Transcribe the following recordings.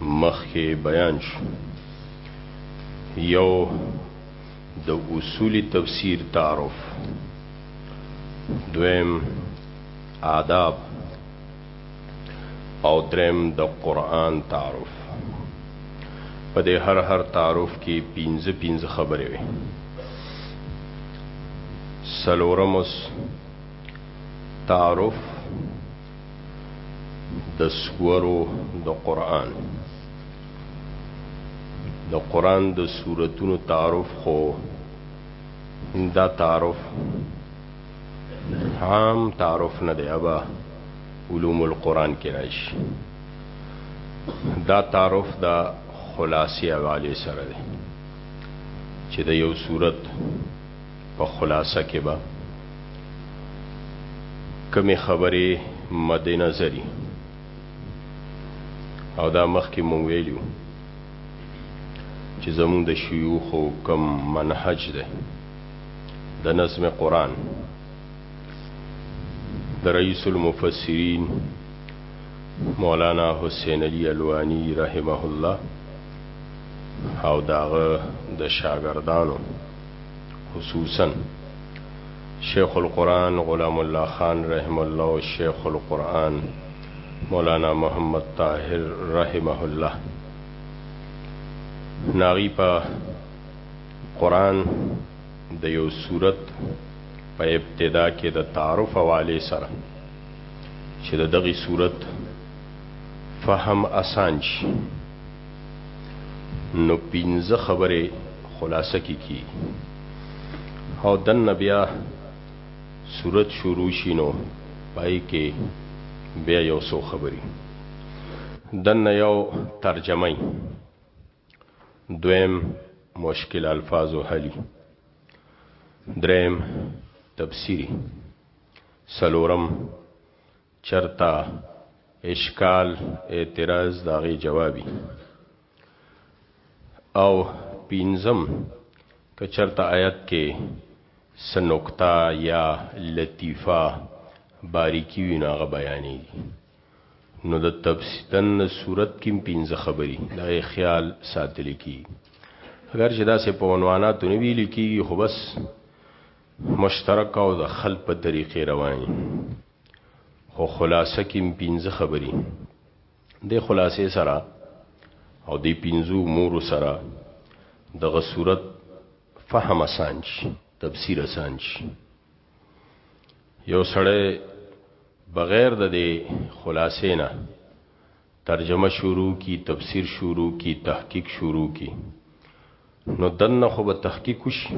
مخکې بیان شو یو د اصول تفسیر تعارف دویم آداب او دریم د قران تعارف په دې هر هر تعارف کې پنځه پنځه خبرې وي سلورمس تعارف د سورو د قران د قران د سوراتونو تعارف خو دا تعارف عام تعارف نه دی ابا علوم القرآن کې راشي دا تعارف دا خلاصي حواله سره دی چې د یو صورت په خلاصه کې به کمی خبرې مد نظری او دا مخکې مونږ ویلو چې زمونږ د شيوخو کم منهج ده د نظم قران د رئیس المفسرین مولانا حسین علی الوانی رحمه الله او داغه د شاګردانو خصوصا شیخ القرآن غلام الله خان رحم الله او شیخ القرآن مولانا محمد طاهر رحمه الله ناغي په قرآن د یو صورت په ابتدا کې د تعارف حواله سره چې د دغه صورت فهم اسان شي نو پنځه خبرې خلاصه کی کی او دن بیا صورت شروع شي نو پای کې بیا یو څو خبرې دن یو ترجمه دویم مشکل الفاظ او حلی دریم تفسیری سلورم چرته اشکال اعتراض دا غي جوابي او پینزم که چرته آیت کې سنوکتا یا لطیفه باریکی وی نو هغه بیانې نو د تفسیرن صورت کې پنځه خبري دا خیال ساتل کی اگر چې دا سه په عنوانات نه ویل کی خو بس مشترک او د خلق په طریقې رواني خو خلاصه کې پنځه خبرې د خلاصې سره او د پنځو امور سره دغه صورت فهم آسان شي تفسیر آسان شي یو سړی بغیر د دې خلاصې نه ترجمه شروع کی تفسیر شروع کی تحقیق شروع کی نو دنه خو به تحقیق وشي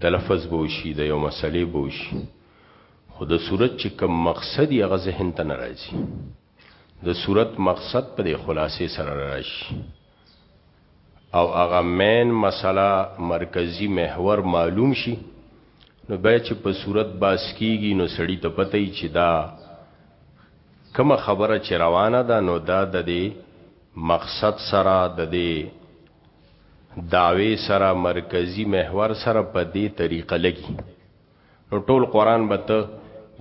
د لفظ بوشي د یو مسلې بوشي خو د صورت چې کوم مقصد یې هغه ذهن ته نه راځي د صورت مقصد په دې خلاصې سره راشي او هغه مین مسله مرکزی محور معلوم شي نو بیا چې په صورت باس کیږي نو سړی ته پته ای چې دا کومه خبره چې روانه ده نو دا د دې مقصد سره د دې داوی سره مرکزی محور سره په دې طریقه لګي نو ټول قرآن به ته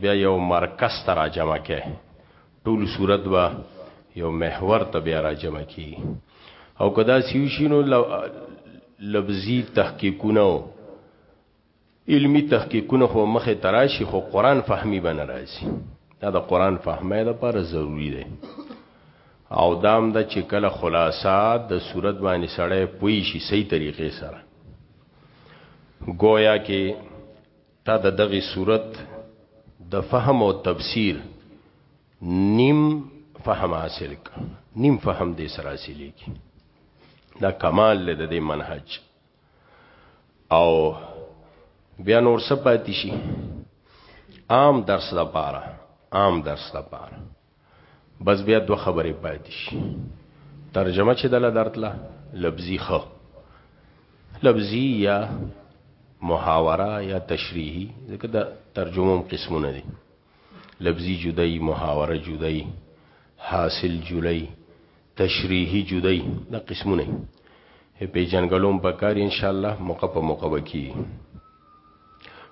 بیا یو مرکز ته را جمع کې ټول صورت به یو محور ته بیا را جمع کی او کدا سیوشینو لفظي تحقیقونه او علمی تحقیقونه خو مخه تراشی خو قرآن فهمی بن راځي دا د قرآن فهمه ده پر ضروری ده او دام د دا چې کله خلاصه د صورت باندې سړی پوي شي صحیح طریقې سره گویا کې تا د دغه صورت د فهم او تفسیر نیم فهم حاصل ک نیم فهم دې سره حاصل کی دا کمال له دې منهج او بیا نور سپاتې شي عام درس لپاره عام درس لپاره بس بیا دو خبرې پاتې شي ترجمه چې دله درتله لفظي خو لفظي یا محاوره یا تشریحي ځکه د ترجمه هم قسمونه دي لفظي جدای محاوره جدای حاصل جدای تشریحي جدای دا قسمونه دي په جنګلوم په کار ان شاء الله موقع په موقع وکي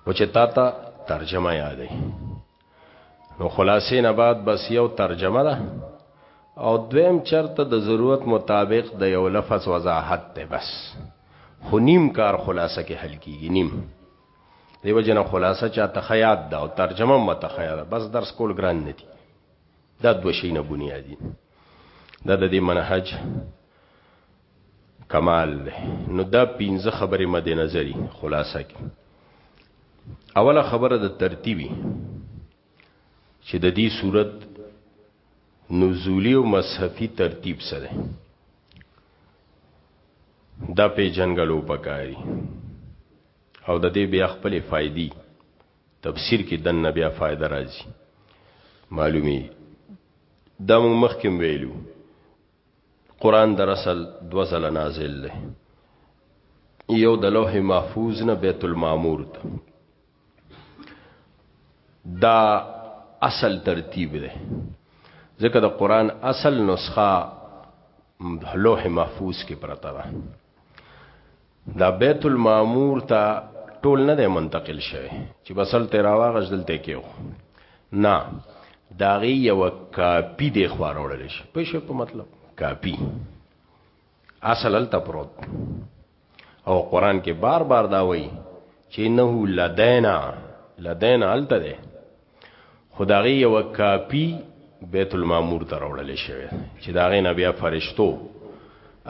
و چې تا ته ترجمه یادې نو خلاصې نه بعد بس یو ترجمه ده او دویم چرته د ضرورت مطابق د یو لفظ وضاحت ده بس خو نیم کار خلاصه کې حل کیږي نیم دیو جن خلاصه چا تخیات ده او ترجمه هم تخیات ده بس درس کول ګران نه دي دا دو شي نه بنیادی دا د دې منهج کمال دی نو دا پنځه خبرې مد نظری خلاصه کی اوله خبره د ترتیبی چې د دې صورت نزولی او مصحفی ترتیب سره دا په جنگلو پکاري او د دې بیا خپل فائدې تفسیر کې د نبی فائدہ راځي معلومی دا موږ مخکې ویلو قران در اصل دو ځل نازل دی یو د لوح محفوظ نه بیت المعمور ته دا اصل ترتیب دی ځکه د قران اصل نسخه لوح محفوظ کې پرته ده دا بیت المعمور ته ټول نه دی منتقل شوی چې بسل ته راواغش دلته کېو نه داغي یو کاپی دی خورول شي په شو په مطلب کاپی اصل الته پروت او قران کې بار بار دا وایي چې نه لدینا لدینا الته دی خدای یو کاپی بیت المامور ته راوړل شوی چې دا غي نبی فرشتو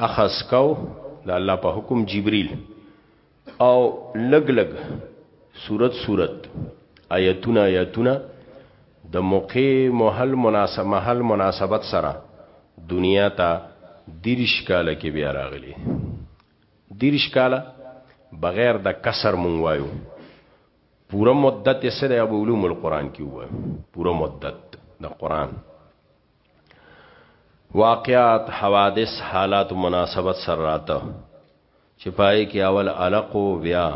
اخس کو د الله په حکم جبريل او لګ لګ صورت صورت آیتونه آیتونه د موقع محل مناسب محل مناسبت سره دنیا ته دیرش کاله کې بیا راغلی دیرش کاله بغیر د کسر مونږ وایو پوره مدت یې سره ابو علوم القرآن کې وای پوره مدت د قرآن واقعات حوادث حالات و مناسبت سره راته چې پای کې اول علقو بیا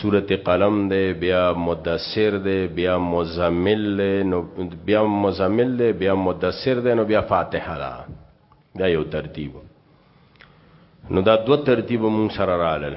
سورت قلم دی بیا مدثر دی بیا مزمل دی نو بیا مزمل دی بیا مدثر دی نو بیا فاتحه ده دا یو ترتیب نو دا دو ترتیب مون سره رالل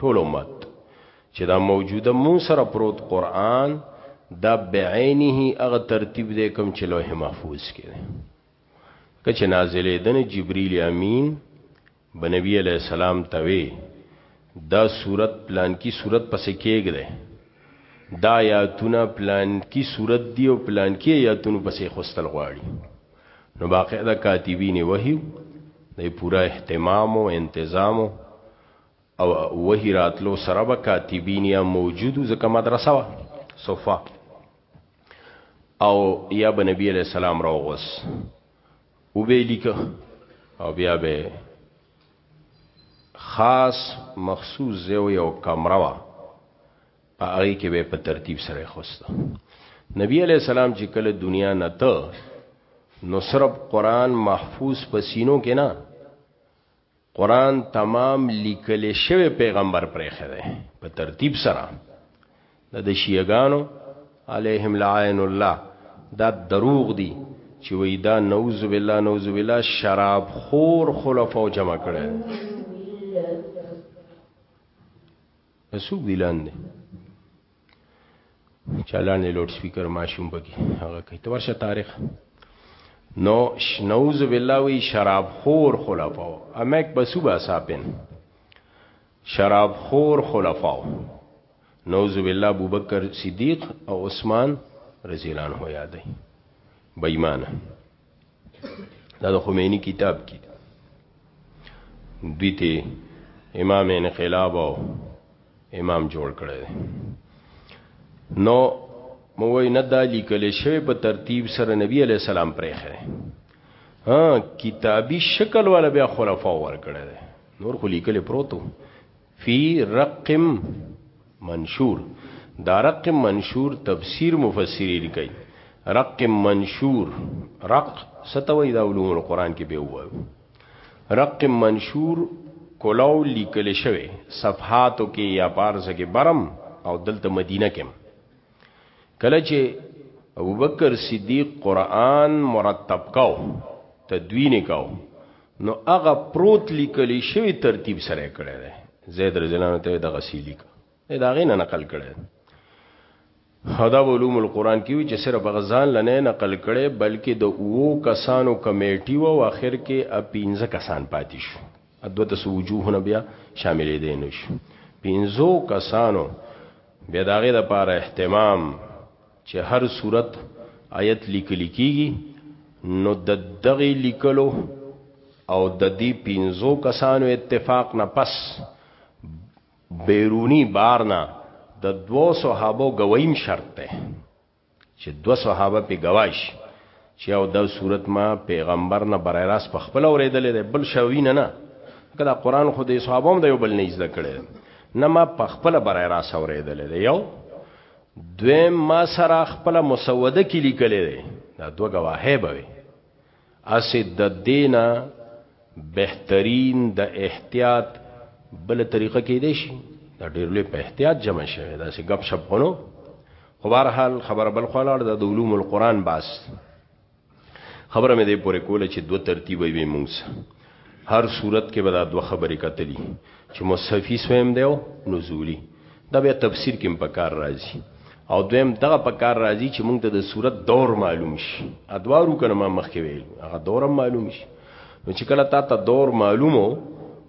ټول امت چې دا موجوده مون سره پروت قران دا بعینه هغه ترتیب دی کوم چې لوح محفوظ کې دی کچ نازلې دن جبرئیل امین بنبی علیہ السلام توی دا صورت پلان کی صورت پسې کېږي دا یاتونه پلان کی صورت دی او پلان کی یاتونه پسې خوستل غواړي نو باقاعده کاتبین وحی د پورا اهتمام او تنظیم او وحی راتلو سره به کاتبین یا موجودو ځکه مدرسه وه صفه او یا به نبی علیہ السلام راوغوس او به لیکه او بیا به خاص مخصوص زیو یو کمره وا هغه کې به په ترتیب سره خوسته نبی علیہ السلام چې کله دنیا نه ته نو صرف قران محفوظ پسینو کې نه قرآن تمام لیکل شوی پیغمبر پرېخه دی په ترتیب سره د د شیعګانو علیهم لعین الله دا دروغ دی چې وی دا نعوذ بالله نعوذ بالله شراب خور خلفاء جمع کړي اسوق دی لاندې چالان لوډ سپیکر ماشوم بګي هغه کوي تو ورشه تاریخ نو نعوذ بالله وی شراب خور خلفاو امک بسو با صاحبن شراب خور خلفاو نعوذ بالله ابوبکر صدیق او عثمان رضی الله عنه یادای بېمانه دا د خمینی کتاب کې دوی ته امام انقلاب او امام جوړ کړی نو موی نه دا لیکل شوی په ترتیب سره نبی علی السلام پرې خره ها کتابی شکل والا بیا خلفا ور کړی نور خو لیکل پروتو فی رق منشور دا رق منشور تفسیر مفسرین کوي رق منشور رق ستوي دا علوم القرآن کې به وایو رق منشور کلاو لیکل شوی صفحاتو کې یا پارس کې برم او دلته مدینه کې کله چې ابو بکر صدیق قران مرتب کاو تدوین کاو نو هغه پروت لیکلی شوی ترتیب سره کړی دی زید رضی الله عنه ته د غسیلی دا غینه نقل کړی هدا علوم القرآن کې وی چې صرف غزان لنه نقل کړي بلکې د وو کسانو کمیټي و او اخر کې اپینځه کسان پاتې شو ادوته سوجوهونه بیا شاملې دي نو شو پینځو کسانو بیا داغه د پاره اهتمام چې هر صورت آیت لیکل کیږي نو د دغه لیکلو او د دې پینزو کسانو اتفاق نه پس بیرونی بارنا د دوو صحابو گویم شرط ده چې دو صحابه په گواش چې او دا صورت ما پیغمبر نه برای راست په خپل اوریدلې ده بل شوی نه نه کله قران خو د صحابه هم د یو بل نه زده کړي نه ما په خپل برای راست اوریدلې ده یو دویم ما سره خپل مسوده کې لیکلې ده دا دوه گواهه به اسې ددې نه بهترین د احتیاط بل طریقه کې دی شي دا ډېر لوی په احتیاط جمع شوی دا سه غب شپ غنو خو بهر حال خبر بل خو لاړ د علوم القرآن باس خبره مې دې پورې کوله چې دوه ترتیب وي مونږ هر صورت کې به دا دوه خبرې کتلی چې مصحفي سویم دی او نزولی دا بیا تفسیر کې په کار راځي او دویم دغه په کار راځي چې موږ ته د صورت دور معلوم شي ادوارو کنه ما مخکې ویل هغه دور معلوم شي نو چې کله تا ته دور معلومو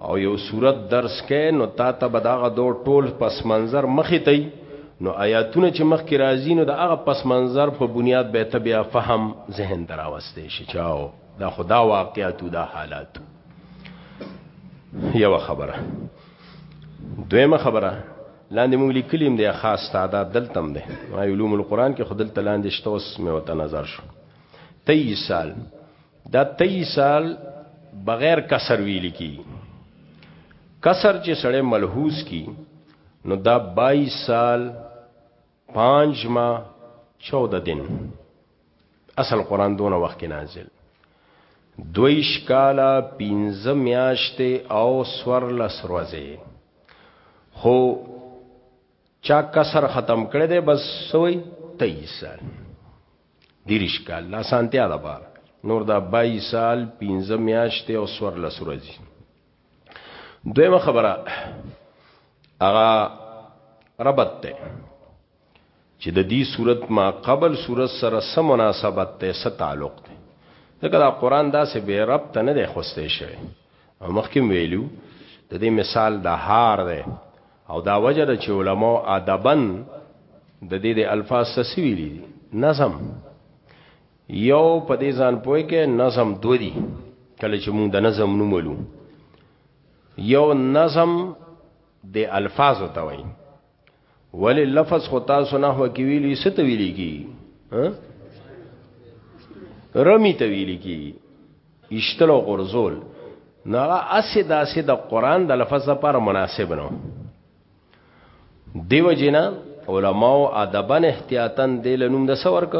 او یو صورت درس کې نو تا ته به دغه دور ټول پس منظر مخې ته نو آیاتونه چې مخکې راځي نو د هغه پس منظر په بنیاد به ته بیا فهم ذهن دراوستې شي چاو دا خدا واقعیت دا حالات یو خبره دویمه خبره لاندې موږ لیکلیم دی خاص تعداد دلتم دی ما علوم القرآن کې خدل تلاندې شته اوس مې وته نظر شو 23 سال دا 23 سال بغیر کسر ویل کی کسر چې سړی ملحوظ کی نو دا 22 سال پانچ ما چودہ دن اصل قرآن دونه وخت نازل دویش کالا پینزه میاشتې او سور لس ورځې خو چا کسر ختم کړی دی بس سوی 23 سال دیرش کال لا سانتیا ده بار نور دا 22 سال 15 میاشتې او سور لس ورځې دویمه خبره هغه ربط ته چې د دې صورت ما قبل صورت سره سم مناسبت ته څه تعلق دی ځکه دا قران داسې به رب ته نه دی خوسته شوی او مخکې ویلو د دې مثال د هار دی او دا وجه د چې علما ادبن د دې د الفاظ سسویلی دي نظم یو په دې ځان پوي کې نظم دو دي کله چې موږ د نظم نوم ولو یو نظم د الفاظ ته وایي ولی لفظ خو تاسو نه هو کې ویلي ست ویلي کی رمی ته ویلي کی اشتلو غرزول نو هغه اسې داسې د قران د لفظ لپاره مناسب نه دیو جنا علماء او ادبن احتیاطا د لنوم د سور ک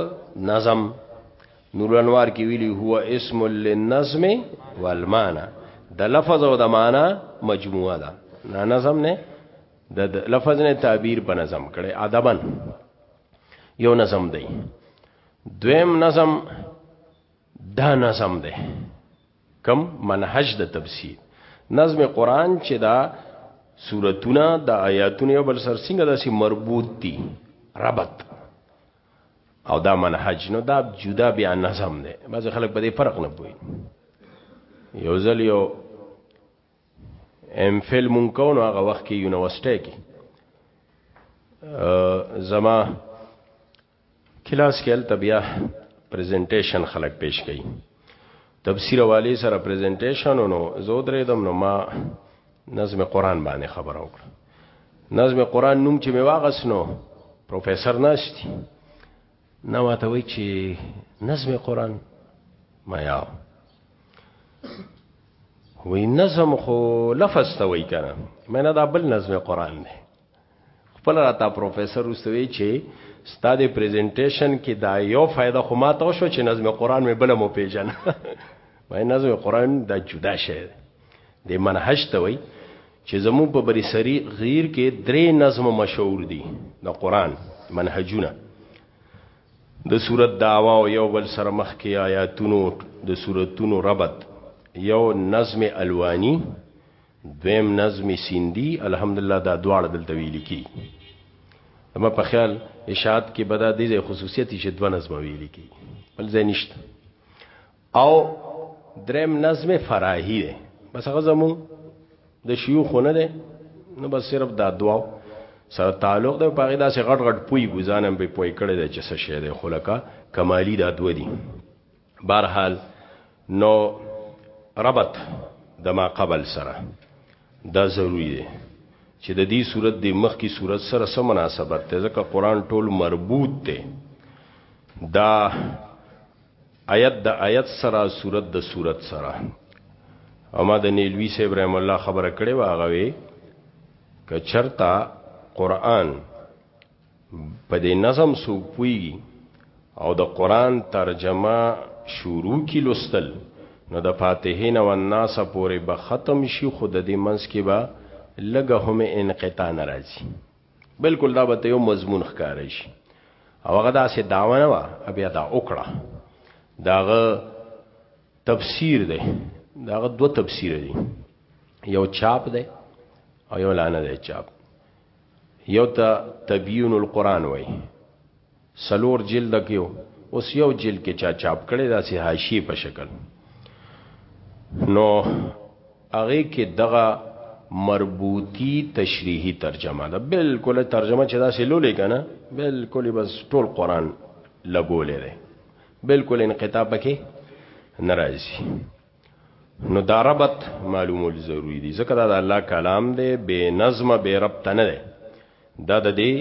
نظم نور انوار کی ویلی هو اسم للنظم والمانا د لفظ او د معنا مجموعه ده نه نظم نه د لفظ نه تعبیر په نظم کړي ادبن یو نظم دی دویم نظم دا نظم ده کم منهج د تفسیر نظم قران چې دا سورتونه د آیاتونو یو بل سر څنګه داسې مربوط دي ربط او دا منهج نو دا جدا بیا نظم دی بعض خلک په دې فرق نه پوي یو ځل یو ام فل مونږ کو نو هغه وخت کې یونیورسيټي کې زما کلاس کې الته بیا پریزنټیشن خلک پیش کړي تفسیر والے سره پریزنټیشن نو زه درې دم نو ما نظم قران باندې خبر او کړ نظم قران نوم چې می واغس نو پروفیسور ناشتي نو ماته وی چې نظم قران ما یاو وی نظم خو لفظ ته وی کنه مې نه دا بل نظم قران دی خپل راته پروفیسور وسوي چې ستاده پریزنټیشن کې دا یو فائدہ خو ما ته شو چې نظم قران مې بل مو پیژن وای نظم قران دا جدا شی دی منهج ته وای چې زمو په بری سری غیر کې درې نظم مشهور دي د قران منهجونه د صورت داوا او یو بل سره مخ کې آیاتونو د صورتونو ربط یو نظم الوانی دویم نظم سیندی الحمدلله دا دواړه دلته ویل کی اما په خیال اشاعت کې بدا دې خصوصیت چې دوه نظم ویل کی بل ځای نشته او دریم نظم فراهی دی بس هغه زمو د شيوخ نه دی نو بس صرف دا دوا سره تعلق دی په غیدا سه غټ غټ پوی ګزانم به پوی کړی دی چې څه شه دی خلکا کمالی دا دوا دی بهرحال نو ربط د ما قبل سره دا ضروری دی چې د دې صورت د مخ کی صورت سره سم مناسبت ته ځکه قران ټول مربوط دی دا آیت د آیت سره صورت د صورت سره اما د نیلوی صاحب رحم الله خبره کړې واغوي ک چرتا قران په دې نظم څوک پوهېږي او د قرآن ترجمه شروع کړي لوستل، نو د فاتحې نه والناس پورې به ختم شي، خو د دې منځ کې به لږه هم انقطاع نه راځي، بلکل دا به ته یو مضمون ښکاره شي. او هغه داسې دعوه نه وه، بیا دا وکړه. د هغه تفسیر دی، د هغه دوه تفسیره دي، یو چاپ دی او یو لا نه دی چاپ. یو ته تبیین القرآن وای سلور جلد کېو اوس یو جلد کې چا چاپ کړي دا سه حاشیه په شکل نو هغه کې دغه مربوطی تشریحی ترجمه ده بالکل ترجمه چې دا سلولې کنه بالکل بس ټول قران لګولې ده بالکل انقطاع پکې ناراضي نو دا ربط معلومول ضروری دي ځکه دا د الله کلام دی بے نظم بے ربط نه دی دا د دې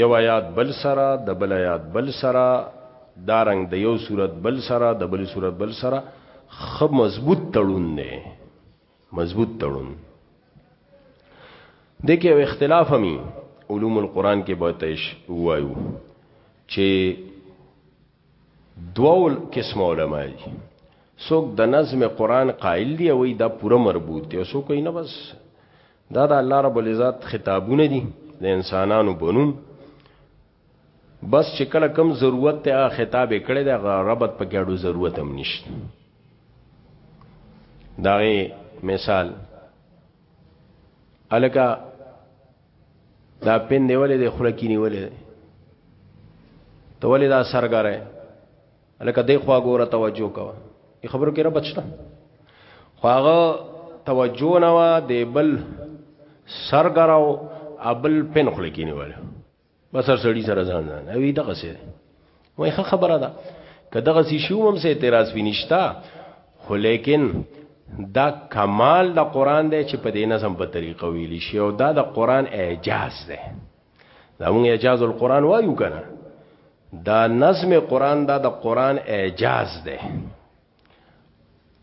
یو آیات بل سره د بل آیات بل سره دا رنگ د یو صورت بل سره د بل صورت بل سره خ مضبوط تړون دی مضبوط تړون دکې او اختلاف همي علوم القرآن کې به تش وایو چې دوول قسم علماء دي څوک د نظم قران قائل دي او دا پوره مربوط دي څوک یې نه بس دا د الله رب العزت خطابونه دي د انسانانو بنوم بس چې کله کم ضرورت ته خطاب کړي دا ربط په ګډو ضرورت هم نشته دا مثال الکه دا پین دی ولې د خله کې نیولې دی ته ولې دا سرګره لکه د خوا ګوره توجه کوه ای خبرو کې را بچتا خو هغه توجه نه وا د بل سرګراو ابل پین خله کې نیولې بسر سړی سره ځان ځان وی دغه څه وای ښه خبره ده که دغه څه شو هم سه اعتراض وینښتا خو لیکن دا کمال د قران دی چې په دې نظم په طریقه ویل شي او دا د قران اعجاز دی دا موږ اعجاز القرآن وایو کنه دا نظم قرآن دا د قرآن اعجاز ده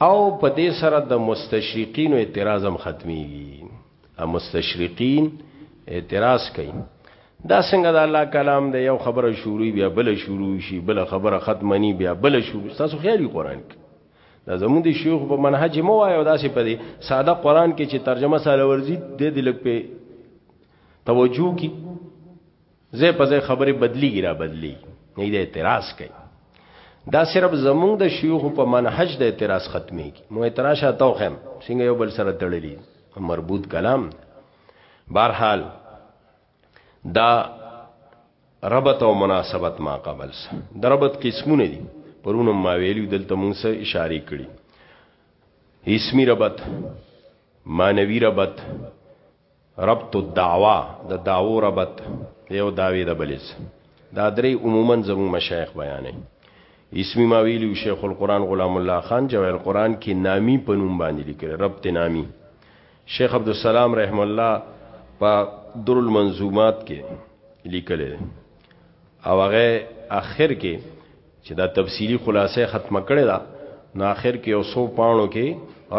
او په دې سره د مستشرقین اعتراض هم ختميږي ا مستشرقین اعتراض کوي دا څنګه د الله کلام دی یو خبره شروع بیا بل شروع شي بل خبره ختمنی بیا بل شروع تاسو خیالي قران کې دا زموږ د شیوخ په منهج مو وایو دا سي په دې ساده قران کې چې ترجمه سره ورزي د دې لګ په توجه کی زه په ځای خبره بدلیږي را بدلیږي نه دې اعتراض کوي دا صرف زمونږ د شيوخ په منهج د اعتراض ختمي کی مو اعتراض شاتو خم څنګه یو بل سره تړلی مربوط کلام بهرحال دا ربط او مناسبت ما قبل سره د ربط قسمونه دي پرونو ما ویلو دلته مونږ سره اشاره کړي اسمی ربط مانوی ربط ربط الدعوه د دعوو ربط یو داوی د بلې سره دا درې عموما زموږ مشایخ بیانې اسمی ما ویلو شیخ القرآن غلام الله خان جوایل قرآن کې نامی په نوم باندې لیکل ربط نامی شیخ عبد السلام رحم الله په در المنظومات کې لیکل او هغه اخر کې چې دا تفصیلی خلاصه ختمه کړې ده نو آخر کې یو څو پاڼو کې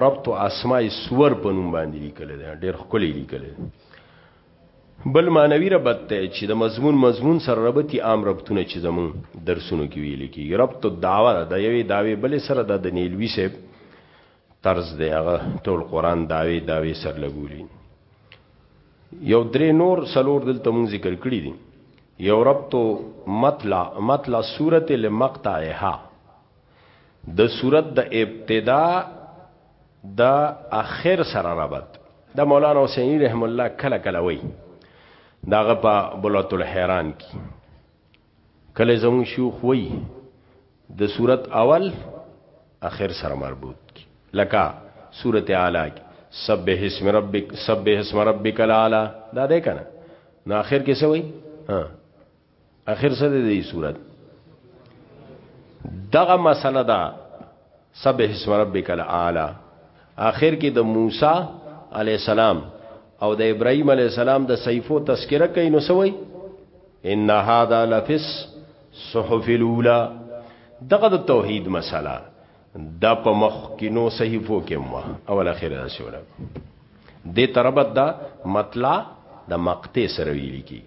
ربط اسماء سور په نوم باندې لیکل دي ډېر خولي لیکل دي بل معنوي ربط ته چې د مضمون مضمون سره ربطي عام ربطونه چې زمون درسونو کې ویل کېږي ربط الدعوه د یوې داوی بل سره د نیلوي صاحب طرز دی هغه ټول قران داوی داوی سر لګولی یو درې نور سلور دلته مونږ ذکر کړی دي یو ربط مطلع مطلع صورت لمقطعها د صورت د ابتدا د اخر سره ربط د مولانا حسینی رحم الله کله کله وای داغه په بلوت الحیران کی کله زمون شیوخ وی د صورت اول اخر سره مربوط کی لکه صورت اعلی کی سبح اسم ربک سبح اسم ربک الاعلى دا ده کنه نو اخر کې څه وی ها اخر څه دی صورت دغه مسله ده سبح اسم ربک الاعلی اخر کې د موسی علی السلام او د ابراهیم علی السلام د صحیفو تذکرہ کوي نو سوي ان هذا لفس صحف الاولى دغه د توحید مسله دا په مخ کې نو صحیفو کې مو اول اخر رسول دې تربت دا مطلع د مقطع سره ویل کی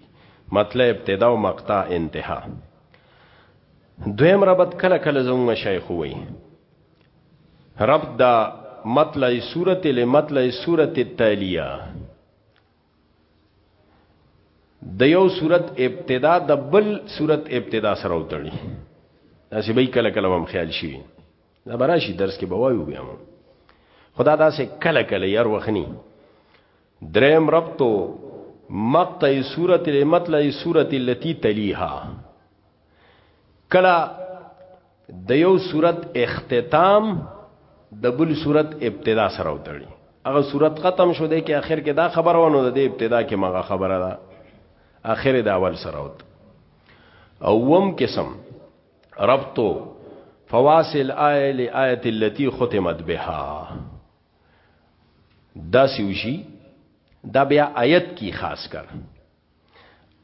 مطلع ابتدا او مقطع انتها دویم ربط کله کله زموږ مشایخ وایي ربط دا مطلع صورت له مطلع صورت التالیه د یو صورت ابتدا د بل صورت ابتدا سره وتړي دا چې به کله کله هم خیال شي دا براشي درس کې بوایو بیا مو خدا دا سه کله کله یار وخني دریم ربطو مقطع صورت له مطلع صورت التي تلیها کلا د یو صورت اختتام د بل صورت ابتدا سره وتړي هغه صورت ختم شو دی کې اخر کې دا خبره ونه ده د ابتدا کې مغه خبره ده اخر د اول سره وت او وم قسم ربطو فواصل آیه لآیه التي ختمت بها دا سیوشي دا بیا آیت کی خاص کر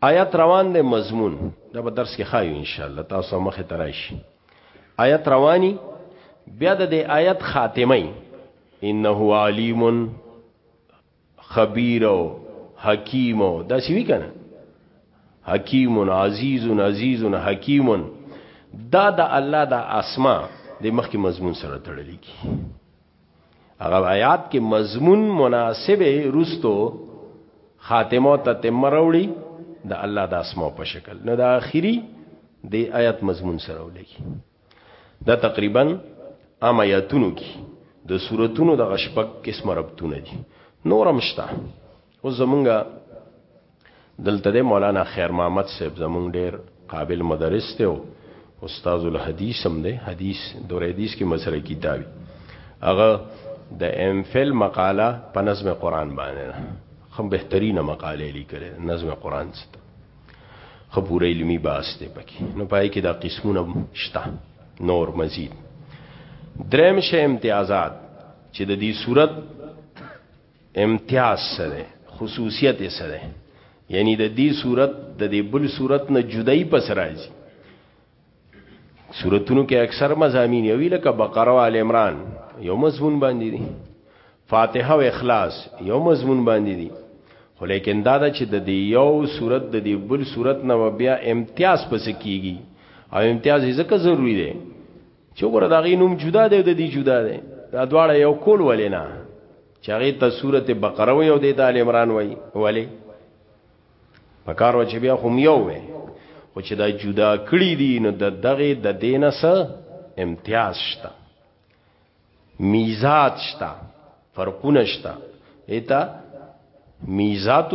آیات روان دی مضمون دا به درس کې خایو ان شاء الله تاسو مخه تراشي آیات رواني بیا د دې آیات خاتمه انه علیم خبیر او حکیم او دا سی وی کنه حکیم عزیز عزیز حکیم دا د الله د اسما د مخکې مضمون سره تړلې کی هغه آیات کې مضمون مناسب رستو خاتمه ته تمروړي د الله د اسماء په شکل نو د اخیری د آیات مضمون سره ولګي دا تقریبا ام آیاتونو کې د سوراتونو د غشپک قسم ربطونه دي نورم شته او زمونږه دلته د مولانا خیر محمد صاحب زمونږ ډیر قابل مدرس دی او استاد الحدیث هم دی حدیث دور حدیث کې مسره کتابي هغه د ایم فل مقاله په نظم قران باندې خم بهترینه مقاله لیکل نظم قران ست خبر علمی باس دی پکې نو پای کې دا قسمونه شته نور مزید دریم شه امتیازات چې د دې صورت امتیاز سره خصوصیت سره یعنی د دې صورت د دې بل صورت نه جدای پس راځي صورتونو کې اکثر مزامین یوی لکه بقره او ال عمران یو مضمون باندې دي فاتحه او اخلاص یو مضمون باندې دي خو لیکن دا دا چې د دې یو صورت د دې بل صورت نه بیا امتیاز پس کیږي او امتیاز یې ځکه ضروری دی چې ګوره دا غي نوم جدا دی او د دې جدا دی دا دواړه یو کول ولې نه چې هغه ته سورته بقره وي او د آل عمران وي ولې پکار و چې بیا هم یو وي خو چې دا جدا کړی دي نو د دغه د دینه سره امتیاز شته میزات شته فرقونه شته ایتا میزات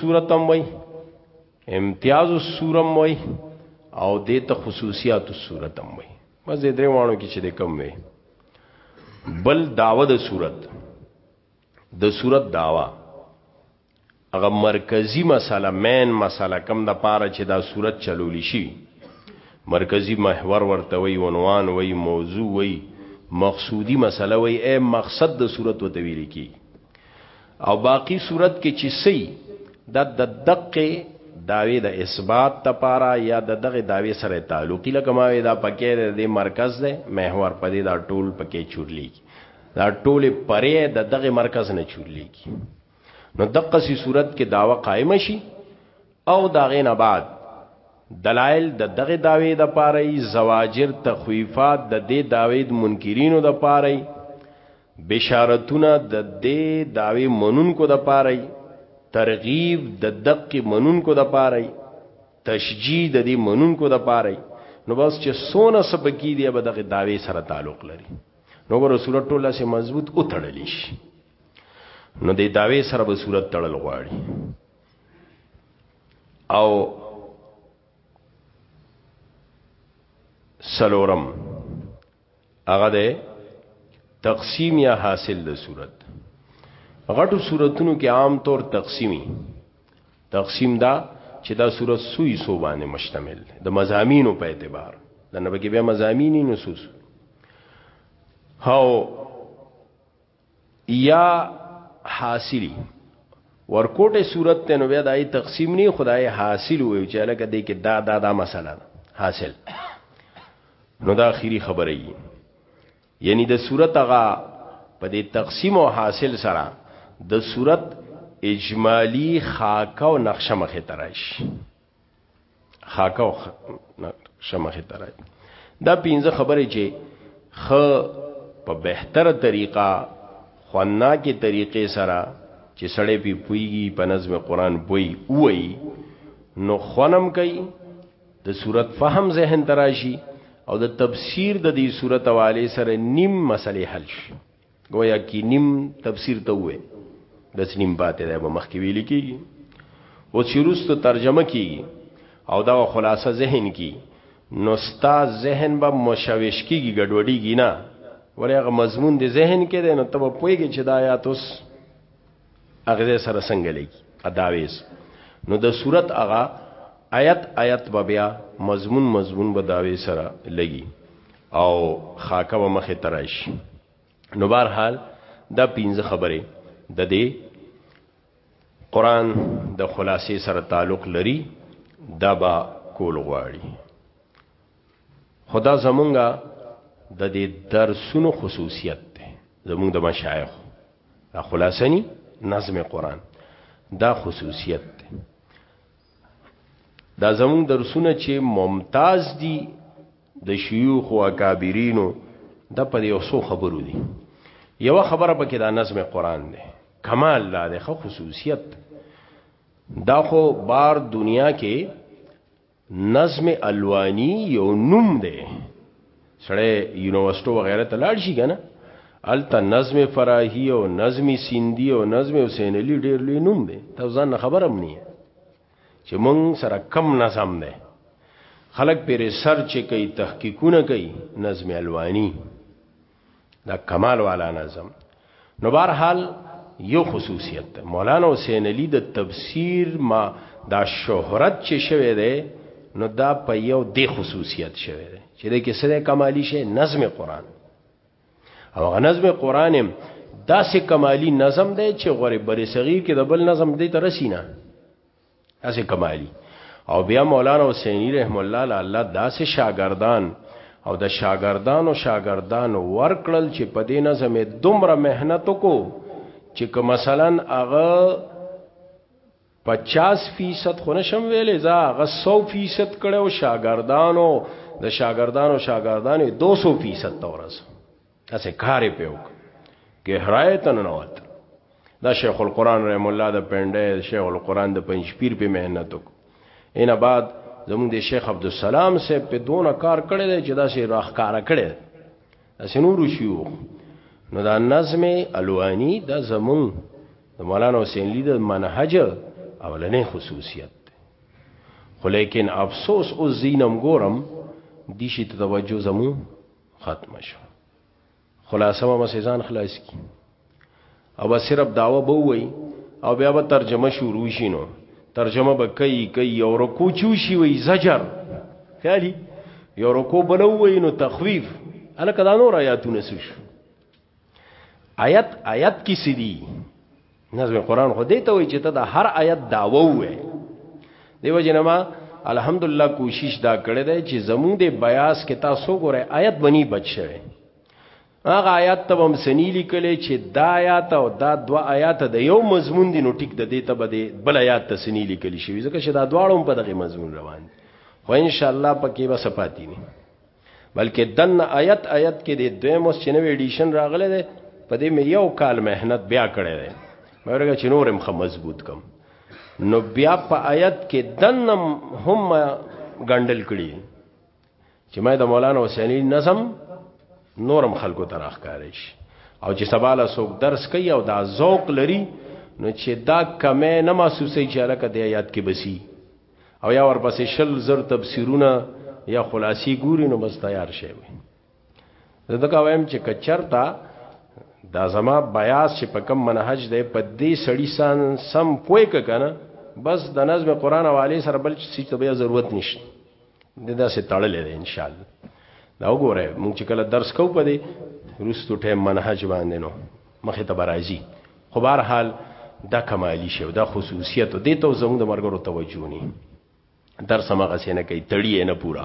صورتم وای امتیاز السورم وای او دې ته خصوصیات الصورت هم وای بس دې درې وانو کې چې د کم وي بل داوه د صورت د صورت داوا هغه مرکزی مسله مین مسله کم د پاره چې دا صورت چلول شي مرکزی محور ورته وی عنوان وی موضوع وی مقصودی مسله وی اے مقصد د صورت وتویل کی او باقی صورت کې چې سي دا د دقه داوی د اثبات لپاره یا د دغه داوی سره تعلق لکه ما وی دا پکې د مرکز ده محور پدې دا ټول پکې چورلی دا ټول پرې د دغه مرکز نه چورلی نو دقه سی صورت کې داوا قائم شي او داغه نه بعد دلائل د دا دغه داوی د پاره زواجر تخویفات د دې داوی د منکرینو د پاره بشارتونه د دې داوی منونکو د پاره ترغیب د دقی منونکو د پاره تشجیع د دې منونکو د پاره نو بس چې سونه سبکی دی به دغه داوی سره تعلق لري نو ګور صورت ټوله سه مضبوط او تړل شي نو دې داوی سره به صورت تړل غواړي او سلورم هغه ده تقسیم یا حاصل د صورت غټو صورتونو کې عام طور تقسیمی تقسیم دا چې دا صورت سوی سو باندې مشتمل د مزامینو په اعتبار د نبی کې بیا مزامینی نصوص هاو یا حاصلی ورکوټه صورت ته نو بیا دای تقسیم نه خدای حاصل وي چې لکه دې کې دا دا دا مسله حاصل نو دا اخیری خبره یي یعنی د صورت هغه په دې تقسیم او حاصل سره د صورت اجمالی خاکه او نقشه مخه ترش خاکه او شمخه ترای دا پینځه خبرې چې خ په بهتره طریقه خونا کې طریقې سره چې سړې پی پویږي په نظم قران بوي وای نو خنم کوي د صورت فهم ذهن تراشي او د تفسیر د دې صورت حواله سره نیم مسلې حل شي گویا کی نیم تفسیر ته وې داس نیم پاتې دی به مخکې ویل کیږي او چې روستو ترجمه کیږي او دا خلاصه ذهن کی نو ستا ذهن به مشوش کیږي ګډوډیږي نه ورغه مضمون دی ذهن کې دی نو ته به پوهیږي چې دا آیات اوس اغه سره څنګه لګي اداویز نو د صورت اغا آیت آیت به بیا مضمون مضمون به داوی سره لګي او خاکه به مخه ترایش نو بهر حال دا پنځه خبره د دې قران د خلاصې سره تعلق لري دا با کول غواړي خدا زمونږه د دې درسونو خصوصیت ده زمونږ د مشایخ دا خلاصنی نظم قران دا خصوصیت ده دا زمونږ درسونه چې ممتاز دي د شيوخ او اکابرینو د په یو څو خبرو دي یو خبره پکې دا نظم قران ده کمال لا ده خصوصیت دا خو بار دنیا کې نظم الوانی یو نوم دی سړی یونیورسټو وغیرہ ته لاړ شي کنه الته نظم فراهی او نظم سیندی او نظم حسین علی ډیر لوی نوم دی تاسو ځان خبرم نه چې مونږ سره کم نظم دی خلک پیر سر چې کوي تحقیقونه کوي نظم الوانی دا کمال والا نظم نو بهر حال یو خصوصیت ده مولانا حسین علی د تفسیر ما دا شهرت چې شوه ده نو دا په یو د خصوصیت شوه ده چې د کسره کمالی شي نظم قران او نظم قران هم داسې کمالی نظم دی چې غوري بری صغیر کې د بل نظم دی تر سینه اسه کمالی او بیا مولانا حسینی رحم الله له الله داسې شاګردان او د شاګردانو شاګردان ورکړل چې په دې نظم دومره مهنت کو چې که مثلا هغه 50 فیصد خونه شم ویلې زه هغه 100 فیصد کړو شاګردانو د شاګردانو شاګردانې 200 فیصد تورس اسه کارې په وک گہرای ته ننوت دا شیخ القران رحم الله د پنده شیخ القران د پنځپیر په مهنت وک ان بعد زموږ د شیخ عبد السلام سه په دونه کار کړی دی چې دا شی راخکار کړی اسه نور شو نو دا نظم الوانی دا زمون د مولانا حسین لی د منهج اولنې خصوصیت خو لیکن افسوس او زینم ګورم دي شي توجه زمو ختم شو خلاصه ما مسیزان خلاص کی او بس صرف داوا بو وی او بیا به ترجمه شروع شي نو ترجمه به کوي کوي او رکو چو شي وی زجر خیالي یو رکو بلو وی نو تخویف الکه دا نور آیاتونه شو آیت آیت کی سدی نظم قران خو دې ته وای چې ته د هر آیت داوو وې دیو جنما الحمدلله کوشش دا کړې ده چې زمون د بیاس کې تاسو ګوره آیت بنی بچ شوی هغه آیات ته هم سنی لیکلې چې دا آیات او دا دوا آیات د یو مضمون دي نو ټیک د دې ته بده بل آیات ته سنی لیکل شي ځکه چې دا دواړو په دغه مضمون روان دي خو ان شاء الله پکې به سپاتی نه بلکې دنه آیت آیت کې د دویم اوس چې نوې ایډیشن راغلی دی په دې مې یو کال مهنت بیا کړی دی مې ورګه چې نور هم مضبوط کم نو بیا په آیت کې دنه هم ګندل کړی چې مې د مولانا حسینی نظم نورم خلکو ته راخکارې شي او چې سباله څوک درس کوي او دا ذوق لري نو چې دا کمه نه محسوسې چې علاقه دی آیات کې بسی او یا ورپسې شل زر تفسیرونه یا خلاصي ګوري نو بس تیار شي زه دا کوم چې کچرتا دا زما بیاس چې په کم منهج دی په دې سړی سان سم پوي کنه بس د نظم قران حواله سره بل څه ته بیا ضرورت نشته د داسې تړلې ده ان شاء الله دا وګوره مونږ چې کله درس کو پدې روستو ټیم منهج باندې نو مخې ته به راځي خو به هر حال دا کمالي شی او دا خصوصیت دی ته زموږ د مرګرو توجه نه درس مغه سینه کوي تړي نه پورا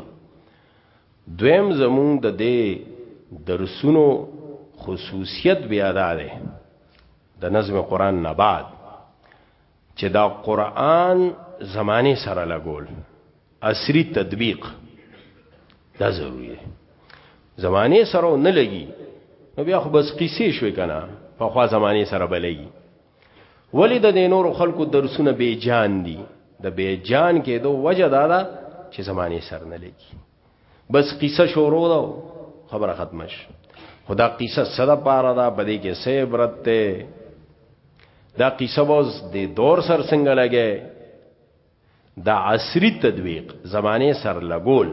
دویم زموږ د دې درسونو خصوصیت بیا دا ده د نظم قران نه بعد چې دا قران زمانه سره لګول عصري تطبیق دا ضروری دی زمانه سره نه لګي نو بیا خو بس قصې شوې کنه په خوا زمانه سره بلګي ولی د نور خلکو درسونه بی جان دي د بی جان کېدو وجه دا ده چې زمانه سره نه لګي بس قصه شروع ده خبره ختم شي خدا قصه صدا پاره ده بده کې سه عبرت ده دا قصه وز د دور سر څنګه لګي دا عصری تدویق زمانه سر لګول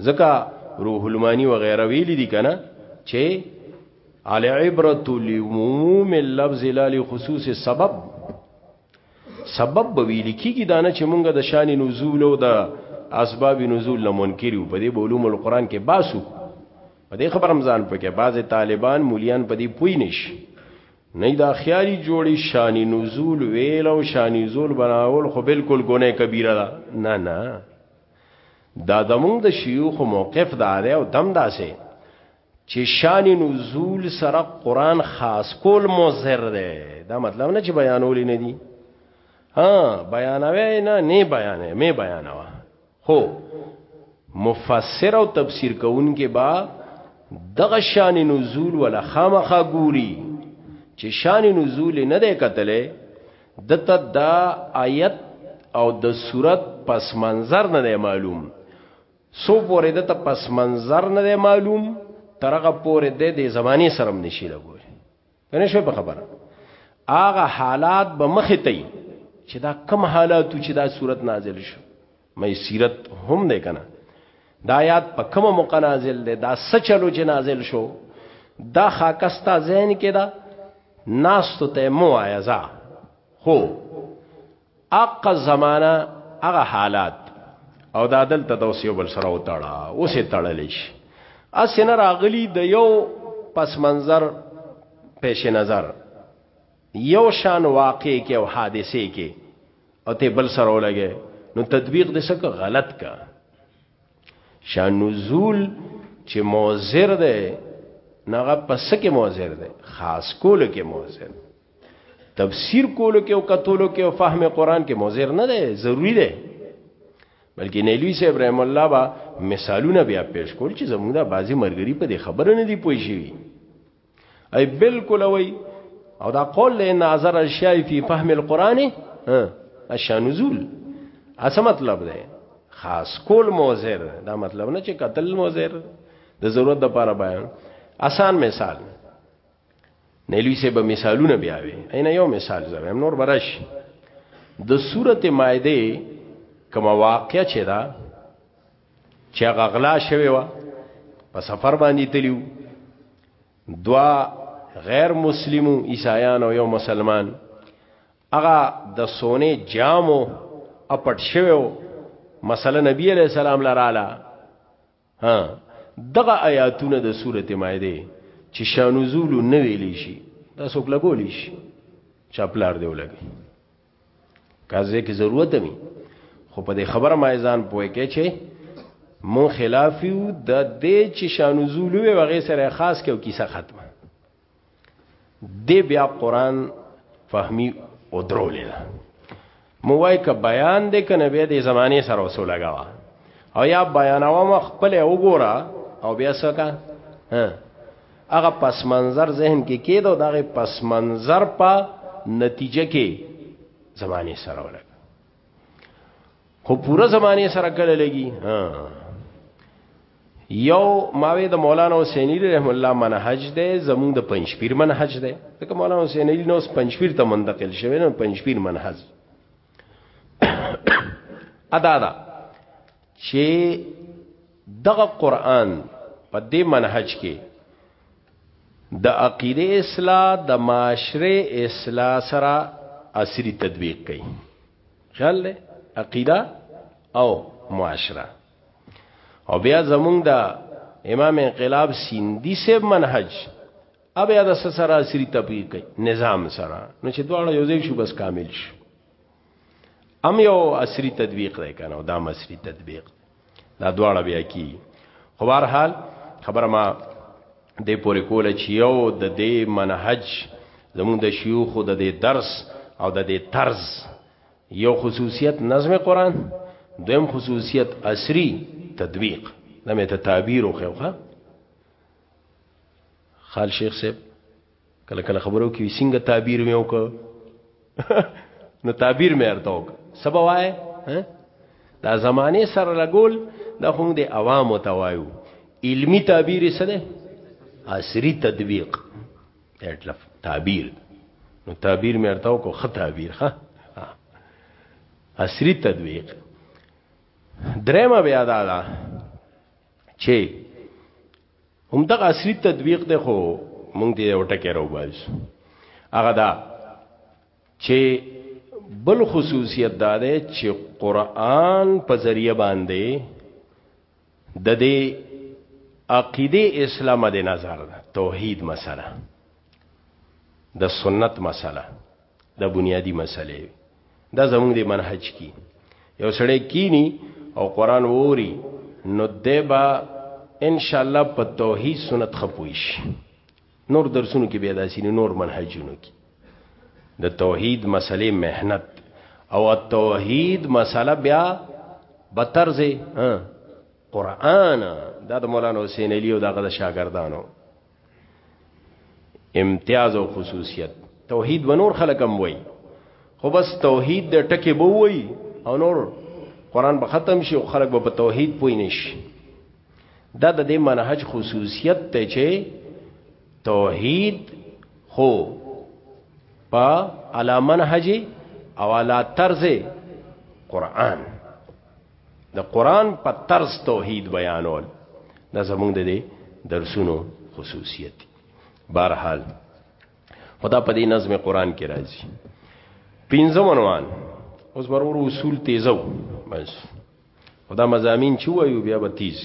ځکه روح المانی وغیرہ ویل دي کنه چې على عبرت لعموم اللفظ لا لخصوص السبب سبب به ویل کیږي دانه چې مونږ د شان نزول او د اسباب نزول نه منکر یو په دې علوم القرآن کې باسو په دې خبر رمضان په کې بعض طالبان مولیان په دې پوی نش نه دا خیالي جوړي شان نزول ویل او شان نزول بناول خو بالکل ګناه کبیره ده نه نه دا زمونږ د شيوخ موقف دا دی او دم داسې چې شان نزول سره قران خاص کول مضر ده دا مطلب نه چې بیانول نه دي ها بیانوي نه نه بیانې مې بیانوا هو مفسر او تفسیر کوونکې با دغه شان نزول ولا خامخا ګوري چې شان نزول نه ده کتلې دته دا آیت او د صورت پس منظر نه معلوم سو پورې د ته پس منظر نه دی معلوم ترغه پورې د دې زماني سرم نشي لګوري کنه شو په خبره هغه حالات به مخې ته چې دا کم حالاتو چې دا صورت نازل شو مې سیرت هم نه کنه دا آیات په کومه موقع نازل دی دا سچلو چې نازل شو دا خاکستا ذهن کې دا ناس ته مو آیا ځا خو اقا زمانہ هغه حالات او دا دلته د اوسیو بل سره وتاړه اوسې تړلې شي اسنه راغلی د یو پس منظر پیش نظر یو شان واقع کې او حادثه کې او ته بل سره ولګې نو تطبیق د سکه غلط کا شان نزول چې موزر ده نغه پس کې موزر ده خاص کول کې موزر ده تفسیر کولو کې او کتولو کې او فهم قران کې مضر نه دی ضروری دی بلکې نیلوی صاحب رحم الله با مثالونه بیا پیش کول چې زموږه بازي مرګري په دې خبره نه دی پوي شي ای بالکل وای او دا قول له نظر الشیء فی فهم القران اشا نزول اسه مطلب ده خاص کول موزر دا مطلب نه چې قتل موزر د ضرورت د لپاره بیان آسان مثال نیلوی سه به مثالونه بیا وي اینا یو مثال زویم نور برش د سورته مائده کما واقع چې دا چې غغلا شوی و په سفر باندې تلیو دوا غیر مسلمو عیسایان او یو مسلمان هغه د سونه جامو اپټ شوی مثلا نبی علیہ السلام لراله ها دغه آیاتونه د سورته مائده چې شانزول نه ویل شي دا څوک لګول شي چاپلار دی ولګي کازه کې ضرورت مي خو په دې خبره ما ځان پوي کې چې مون خلاف یو د دې چې شانزول وی وغه سره خاص کې او کیسه ختمه دی بیا قران فهمی او درولې ده موای ک بیان دې کنه به دې زمانه سره وسو لگاوا او یا بیانوا ما خپل وګورا او بیا سکا ها هغه پس منظر ذهن کې کېدو دغه پس منظر په نتیجه کې زمانه سره ولګ خو پوره زمانه سره کله لګي ها یو ماوی د مولانا حسینی رحم الله منهج دی زمون د پنځپیر منهج دی ځکه مولانا حسینی نو پنځپیر ته منتقل شوی نو پنځپیر منهج ادا دا چې دغه قران په دې منهج کې د عقیده اصلاح د معاشره اصلاح سره عصري تطبیق کوي خیال له عقیده او معاشره او بیا زمونږ د امام انقلاب سیندی سے منهج اب یا د سره عصري تطبیق کوي نظام سره نو چې دواړه یو ځای شو بس کامل شو ام یو عصري تطبیق راکنه او دا عصري تطبیق دا دواړه بیا کی خو بهر حال خبره ما دې پورې کوله چې یو د دې منهج زموږ د شيوخ د دې درس او د دې طرز یو خصوصیت نظم قران دویم خصوصیت عصری تدویق دمه ته تعبیر وکړه خال شیخ صاحب کله کله خبرو کې څنګه تعبیر مې وکړ نو تعبیر مې ارته وکړ سبا وای دا زمانه سره لګول دا هم د عوامو ته وایو علمی تعبیر سره عصری تطبیق اټلف تعبیر نو تعبیر مې ارته وکړ خه تعبیر ها عصری تطبیق درېمه بیا دا ده چې هم دغه اصلي تطبیق دی خو مونږ دې یو ټکی راوبایس هغه دا چې بل خصوصیت دا ده چې قران په ذریعہ باندې د دې عقیده اسلام د نظر ده توحید مسله د سنت مسله دا بنیادی مسله وي دا زموږ د منهج کې یو سړی کینی او قران ووري نو دیبا ان شاء الله په توحید سنت خپويش نور درسونو کې بیا داسې نور منهجونو کې د توحید مسلې مهنت او التوحید مسله بیا بطرز قرآن دا د مولانا حسین علی او دغه شاګردانو امتیاز او خصوصیت توحید ونور خلقم وای خو بس توحید د ټکی بو وای او نور قران به ختم شي او خلق به په توحید پوي نشي دا د دې منهج خصوصیت ته چې توحید خو په علا منهج او علا طرز قران د قران په طرز توحید بیانول دا زمونږ د دې درسونو خصوصیت دی بهرحال خدا په دې نظم قران کې راځي پنځم عنوان اوس ورور اصول تیزو بس خدا مزامین چې وایو بیا به تیز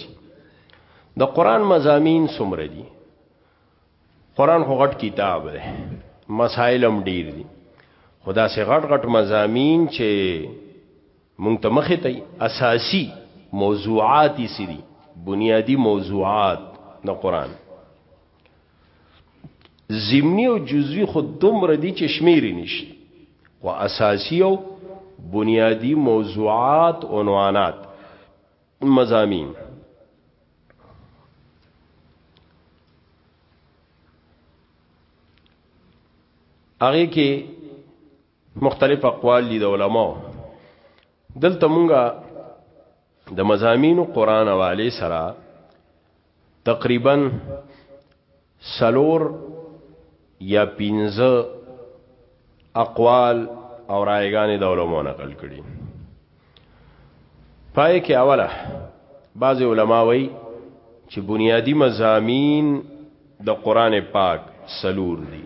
د قران مزامین څومره دي قران خو غټ کتاب دی مسائل هم ډیر دي خدا سي غټ غټ مزامین چې مونږ ته مخه ته اساسي موضوعات سری بنیادی موضوعات د قران زمینی او جزوی خود دومره دي چې شمیرې نشي خو اساسی او بنیادی موضوعات عنوانات مزامین هغه کې مختلف اقوال دي د علماو دلته مونږه د مزامین قران والے سره تقریبا سلور یا پینزه اقوال او رایگان د علماو نقل کړي پای کې اوله بعض علما وایي چې بنیادی مزامین د قران پاک سلور دي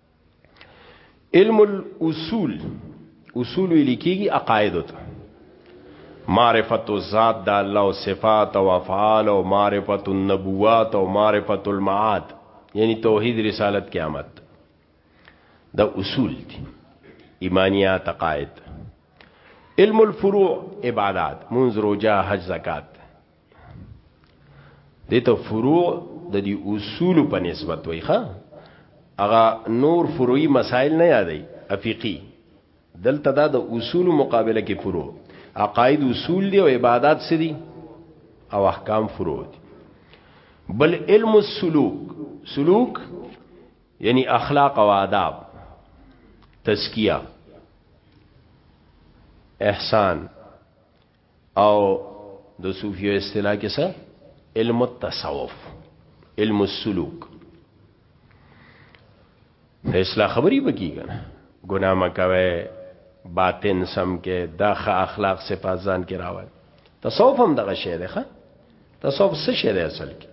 علم الاصول اصول ویل کیږي عقاید ته معرفت الذات د الله او صفات او افعال او معرفت النبوات او معرفت المعاد یعنی توحید رسالت قیامت دا اصول دي ایمانیات عقاید علم الفروع عبادات منذ روجا حج زکات دته فروع د دې اصول په نسبت وي ښا اغه نور فروعي مسائل نه یادې افیقی دلته دا د اصول مقابله کې فروع عقاید اصول دی او عبادت سری او احکام فروع دی بل علم السلوک سلوک یعنی اخلاق او آداب تزکیه احسان او د صوفیو اصطلاح کې څه علم التصوف علم السلوک فیصله خبري بکی کنه ګناه مکوي باطن سم کې دا ښه اخلاق صفات ځان کې راوړي تصوف هم دغه شی دی ښه تصوف څه شی دی اصل کې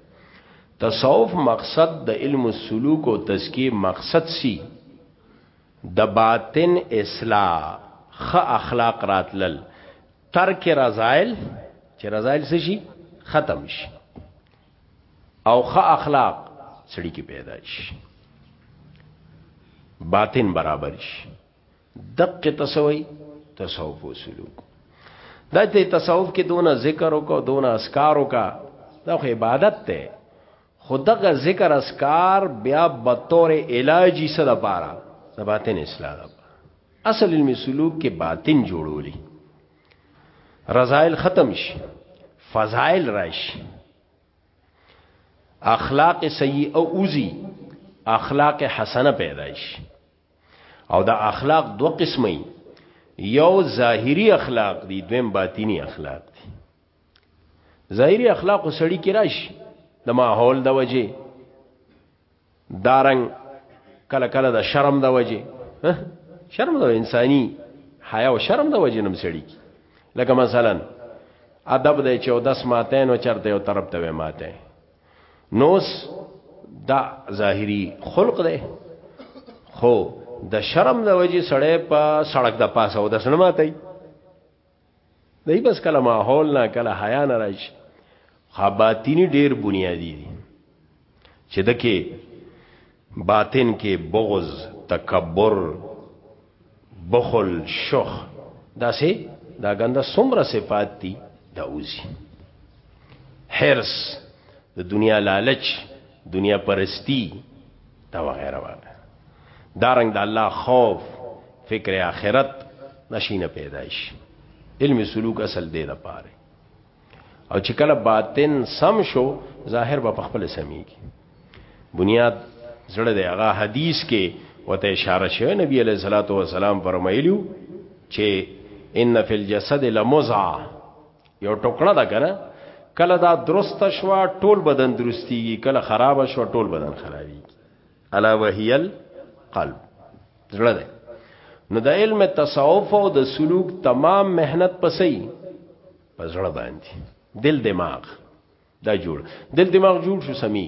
تصوف مقصد د علم السلوک او تزکیه مقصد سی د باطن اصلاح، ښه اخلاق راتلل، ترک رذایل چې رذایل څه شي ختم شي او ښه اخلاق سړي کې پیدا شي باطن برابر شي دقه تسوي تصوف او سلوک دا ته تصوف کې دونه ذکر وکاو دونه اسکار وکا دا خو عبادت ته خو دغه ذکر اسکار بیا بطور علاجی څه د پاره د باطن اصلاح ده اصل علم سلوک کې باطن جوړولي رضایل ختم شي فضایل راشي اخلاق سیئه اوزی اخلاق حسنه پیدا شي او دا اخلاق دو قسمه یو ظاهری اخلاق دي دویم باطینی اخلاق ظاهری اخلاق سړی کې راشي د ماحول د وجې دارنګ کله کله د شرم د وجې شرم د انساني حیا او شرم د وجې نم سړی کې لکه مثلا ادب د 14 ماته نو چرته یو طرف ته ماته نوس دا ظاهری خلق ده خو د شرم د وجې سړی په سړک د پاسه او د سنماتای دی بس کله ماحول نه کله حیا نه راشي خباتینی ډیر بنیادی دي چې دکې باطن کې بغض تکبر بخل شخ دا سه دا غنده سمره صفات دي دا اوزي حرس د دنیا لالچ دنیا پرستی دا وغیرہ وغیرہ دارنګ د دا الله خوف فکر اخرت نشینه پیدایش علم سلوک اصل دی د پاره او چې کله باطن سم شو ظاهر به خپل سميږي بنیاد زړه دی هغه حدیث کې وته اشاره شوی نبی علیہ الصلوۃ والسلام فرمایلیو چې ان فی الجسد لمزعه یو ټوکړه ده کنه کله دا درست شوا ټول بدن درستیږي کله خراب شوا ټول بدن خرابيږي الا وهيل قلب زړه ده نو د علم تصوف او د سلوک تمام مهنت پسې پزړه باندې دل دماغ دا جوړ دل دماغ جوړ شو سمي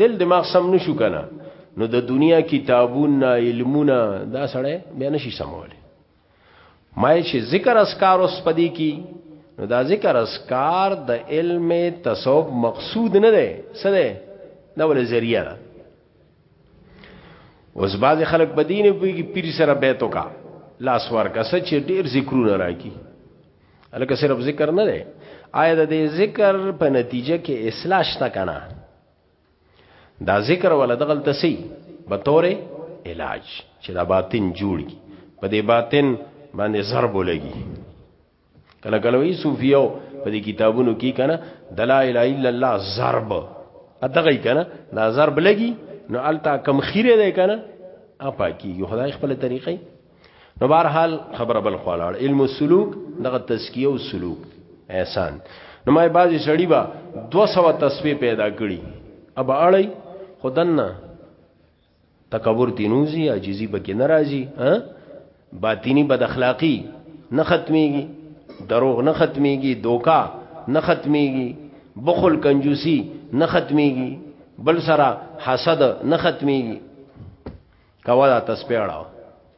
دل دماغ سم نشو کنه نو د دنیا کتابونه علمونه دا سړی بیا نشي سمولی مای چې ذکر اسکار اوس پدې کی نو دا ذکر اسکار د علم تصوب مقصود نه ده څه ده دا ول ذریعہ ده اوس باز خلک بدین پیږي پیر سره بیت وکا لاس ورکا سچ ډیر ذکرونه راکی الکه صرف ذکر نه ده آیا د ذکر په نتیجه کې اصلاح شته کنه دا ذکر ولا دغل تسی به تور علاج چې دا باطن جوړ کی په دې باطن باندې ضرب لګي کله کله وی صوفیو په دې کتابونو کې کنه دلائل الا الله ضرب اتغی کنه دا ضرب لګي نو التا کم خیره ده کنه اپا کیږي خدای خپل طریقې نو بهر حال خبره بل خوالاړ علم السلوک دغه تزکیه او سلوک احسان نو ما بعضی سړی با 200 تسبیح پیدا کړي ابا اړی خداننا تکبر دینوزی عاجزی بګی ناراضی ها باطینی بد اخلاقی نه ختميږي دروغ نه ختميږي دوکا نه ختميږي بخل کنجوسی نه ختميږي بل سره حسد نه ختميږي کوا دا تسبیح اړه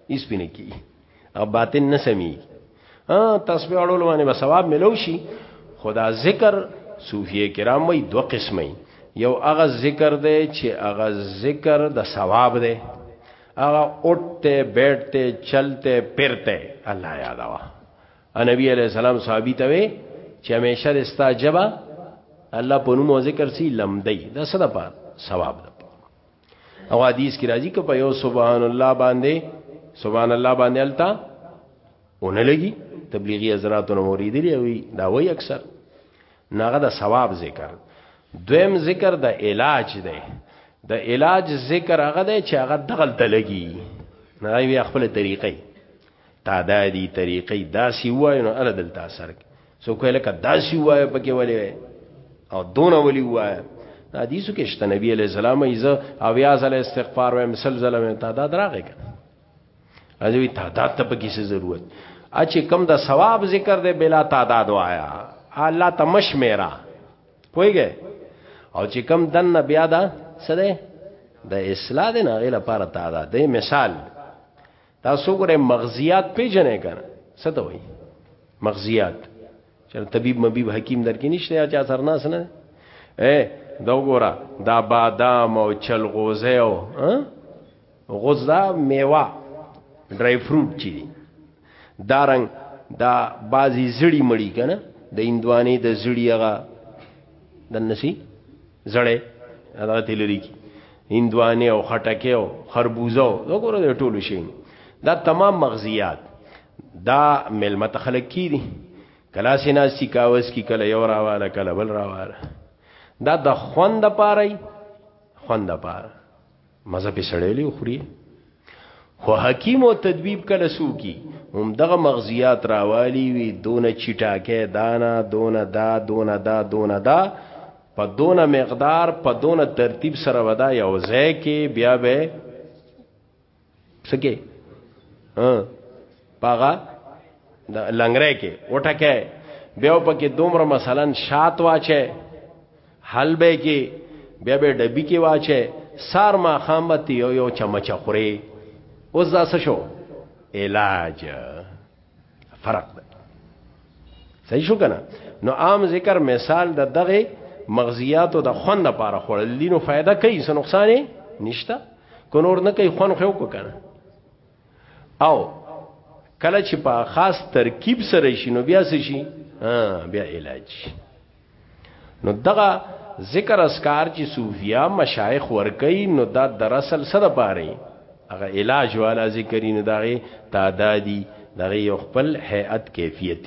ایس پینې کی او باطن نه سمي ها تسبیح اړول باندې به ثواب ملو شي خدا ذکر صوفیه کرام وای دو قسمه یو هغه ذکر دی چې هغه ذکر د ثواب دی هغه اٹھتے بیٹھتے چلتے پھرتے الله یاد وا نبی علیہ السلام صحابي ته وی چې همیشه د استاجبا الله په نوم ذکر سی لمدی دا صدا په ثواب ده او حدیث کی راځي که په یو سبحان الله باندې سبحان الله باندې التا اونه لګي تبلیغی حضرات نو موریدلی وي دا وای اکثر ناغه د ثواب ذکر دویم ذکر د علاج دی د علاج ذکر هغه دی چې هغه دغل تلګي نه وی خپل طریقې تعدادی طریقې داسي وای نو ار دلته اثر سو کوله کدا سی وای پکې ولې او دون ولي وای حدیثو کې شته نبی علی السلام ایزه او یا زل استغفار و مثل زلم ته دا دراغه ازوی تعداد ته پکې څه ضرورت اچې کم دا ثواب ذکر دے بلا تعداد وایا الله تمش میرا پویګه او چې کم دن بیا دا څه ده د اصلاح د نه غیله پر تعداد دی مثال تاسو ګره مغزیات پیژنې کنه څه ته وایي مغزیات چې طبيب مبيب حکیم درکې نشته یا چې اثر ناس نه اے دا ګوره دا بادام او چلغوزه او غوزه میوه ډرای فروټ چي دي دارنګ دا بازي زړی مړی کنه د اندوانې د زړی هغه د نسی زړه هغه تلری کی هندوانه او خټکه او خربوزه او وګوره د ټولو شي دا تمام مغزیات دا ملمت خلک کی دي کلا سینا سیکاوس کی کله یو راواله کله بل راواله دا د خوند پاره خوند پاره مزه په سړی لی خوري خو حکیم او تدبیب کله سوکی هم دغه مغزیات راوالی وی دون چټاکه دانا دون دا دون دا دون دا په دون مقدار په دون ترتیب سره ودا یو ځای کې بیا به سکه ها پاغه د لنګره کې وټکه بیا په کې دومره مثلا شات واچه حل به کې بیا به ډبی کې واچه سار ما خامت یو یو چمچ خوري اوس دا څه شو علاج فرق ده صحیح شو کنه نو عام ذکر مثال د دغه مغزیاتو د خون نه پاره خړل دینو فائدہ کوي څه نقصان نشته کو نور نه کوي خون خو کو کنه او کله چې په خاص ترکیب سره شي نو بیا څه شي بیا علاج نو دغه ذکر اسکار چې صوفیا مشایخ ورکي نو دا دراصل سره پاره هغه علاج والا ذکرین دغه تعدادي دغه یو خپل هيئت کیفیت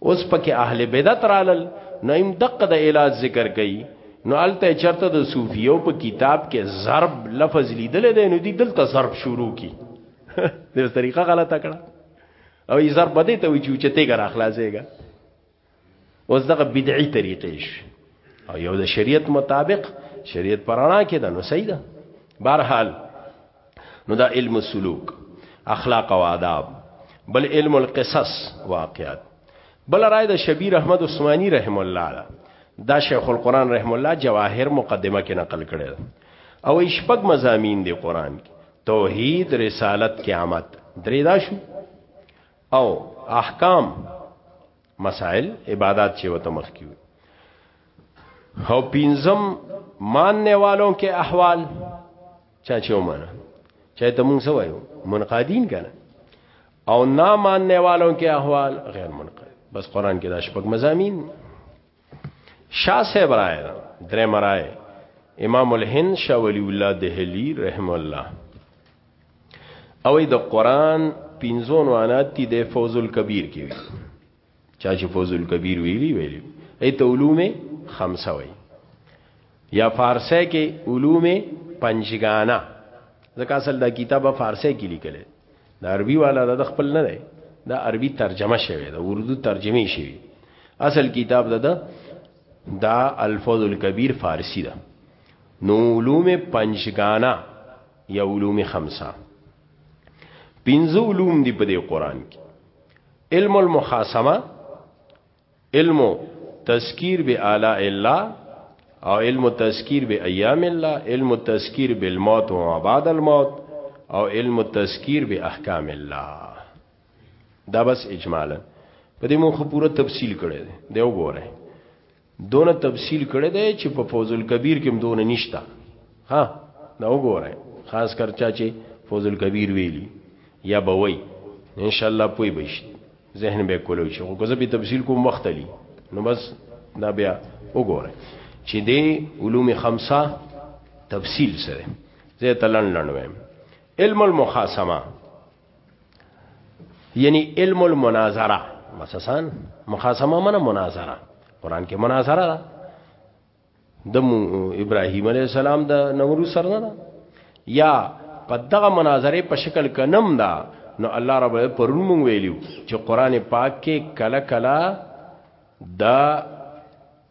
اوس پکې اهل بدعت رالل نو ایم دقه د علاج ذکر کړي نو الته چرته د صوفیو په کتاب کې ضرب لفظ لیدل دی نو دی دلته ضرب شروع کی د طریقه غلطه کړه او یې ضرب بده ته وی چې چته ګر اخلاصېګا اوس دغه بدعي طریقې شي او یو د شریعت مطابق شریعت پرانا کې ده نو صحیح ده بهرحال نو دا علم سلوک اخلاق او آداب بل علم القصص واقعات بل رائے د شبیر احمد عثماني رحم الله دا, دا شیخ القران رحم الله جواهر مقدمه کې نقل کړی او شپږ مزامین دی قران کې توحید رسالت قیامت درې دا شو او احکام مسائل عبادت چې وته مخ کیو او پینزم ماننے والوں کے احوال چا چې ومانه چا ته مونږ سوایو منقادین کنه او ناماننے والوں کے احوال غیر منقاد بس قران کې دا شپږ مزامین شاه صاحب راي درې مرای امام الهند شاه ولی الله دهلی رحم الله او د قران پینځون وانات دي د فوز الکبیر کې چا چې فوز الکبیر ویلی ویلی ایت علوم خمسه وی یا فارسی کې علوم پنجګانا ځکه اصل دا کتابه فارسی کې لیکل دا عربي والا دا خپل نه دی دا عربي ترجمه شوی دا اردو ترجمه شوی اصل کتاب دا دا, دا الفوز الکبیر فارسی دا نو علوم پنجګانا یا علوم خمسه پنځه علوم دی په دې قران کې علم المخاصمه علم تذکیر به اعلی الله او علم تذکیر به ایام الله علم تذکیر بالموت و ما بعد الموت او علم تذکیر به احکام الله دا بس اجمالا په دې مونږ پوره تفصیل کړی دی وګوره دونه تفصیل کړی دی چې په فوز الکبیر کې دونه نشتا ها دا وګوره خاص کر چا چې فوز الکبیر ویلی یا بوي ان شاء الله پوي بش ذهن به کولو چې خو کزه به تفصیل کوم وخت لی نو بس دا بیا وګوره چې دی علوم خمسه تفصیل سره زه تلن لنوم علم المخاصمه یعنی علم المناظره مسسان مخاصمه منه مناظره قران کې مناظره ده د ابراهیم علی السلام د نورو سره نه ده یا په دغه مناظره په شکل کنم ده نو الله رب پرون مونږ ویلو چې قران پاک کې کله کله دا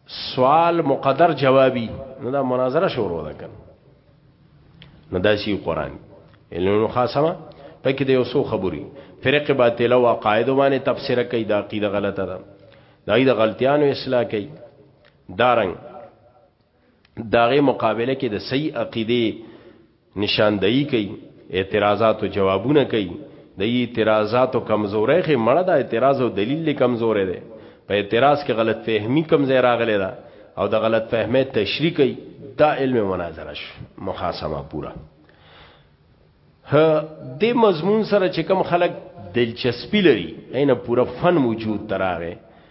سوال مقدر جوابی نو دا مناظره شروع ده کنه نو دا سی قران علم خاصه پکې د یو څو خبري فرقه باطله او قاعده باندې تفسیر کوي دا عقیده غلطه ده دا د غلطیانو اصلاح کوي دارنګ داغه مقابله کې د صحیح عقیده نشاندهی کوي اعتراضاتو جوابونه کوي د اعتراضاتو کمزورې خې مړه د اعتراض او دلیل کمزورې ده په اعتراض کې غلط فهمي کمزې راغله ده او د غلط فهمه تشریح کوي دا علم مناظره شو مخاصمه پورا ه د مضمون سره چې کم خلک دلچسپي لري عین پورا فن وجود تراغه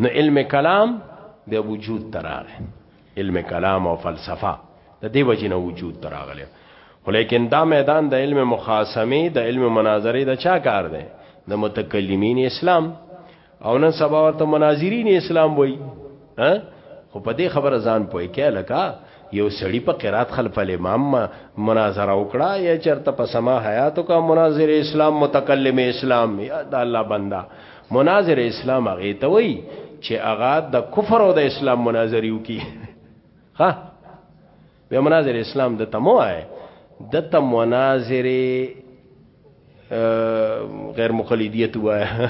نو علم کلام د وجود تراغه علم کلام او فلسفه د دې وجنه وجود تراغله ولیکن دا میدان د علم مخاصمه د علم مناظره د چا کار دی د متکلمین اسلام او نن سبا ورته مناظرین اسلام وای خو په دې خبره ځان پوي کې لکه یو سړی په قرات خلف الامام مناظره وکړه یا چرته په سما حیاتو کا مناظر اسلام متکلم اسلام یا د الله بندا مناظر اسلام هغه ته وای چې هغه د کفر او د اسلام مناظری وکي ها به مناظر اسلام د تمو آئے د تم مناظر غیر مقلدیت وایا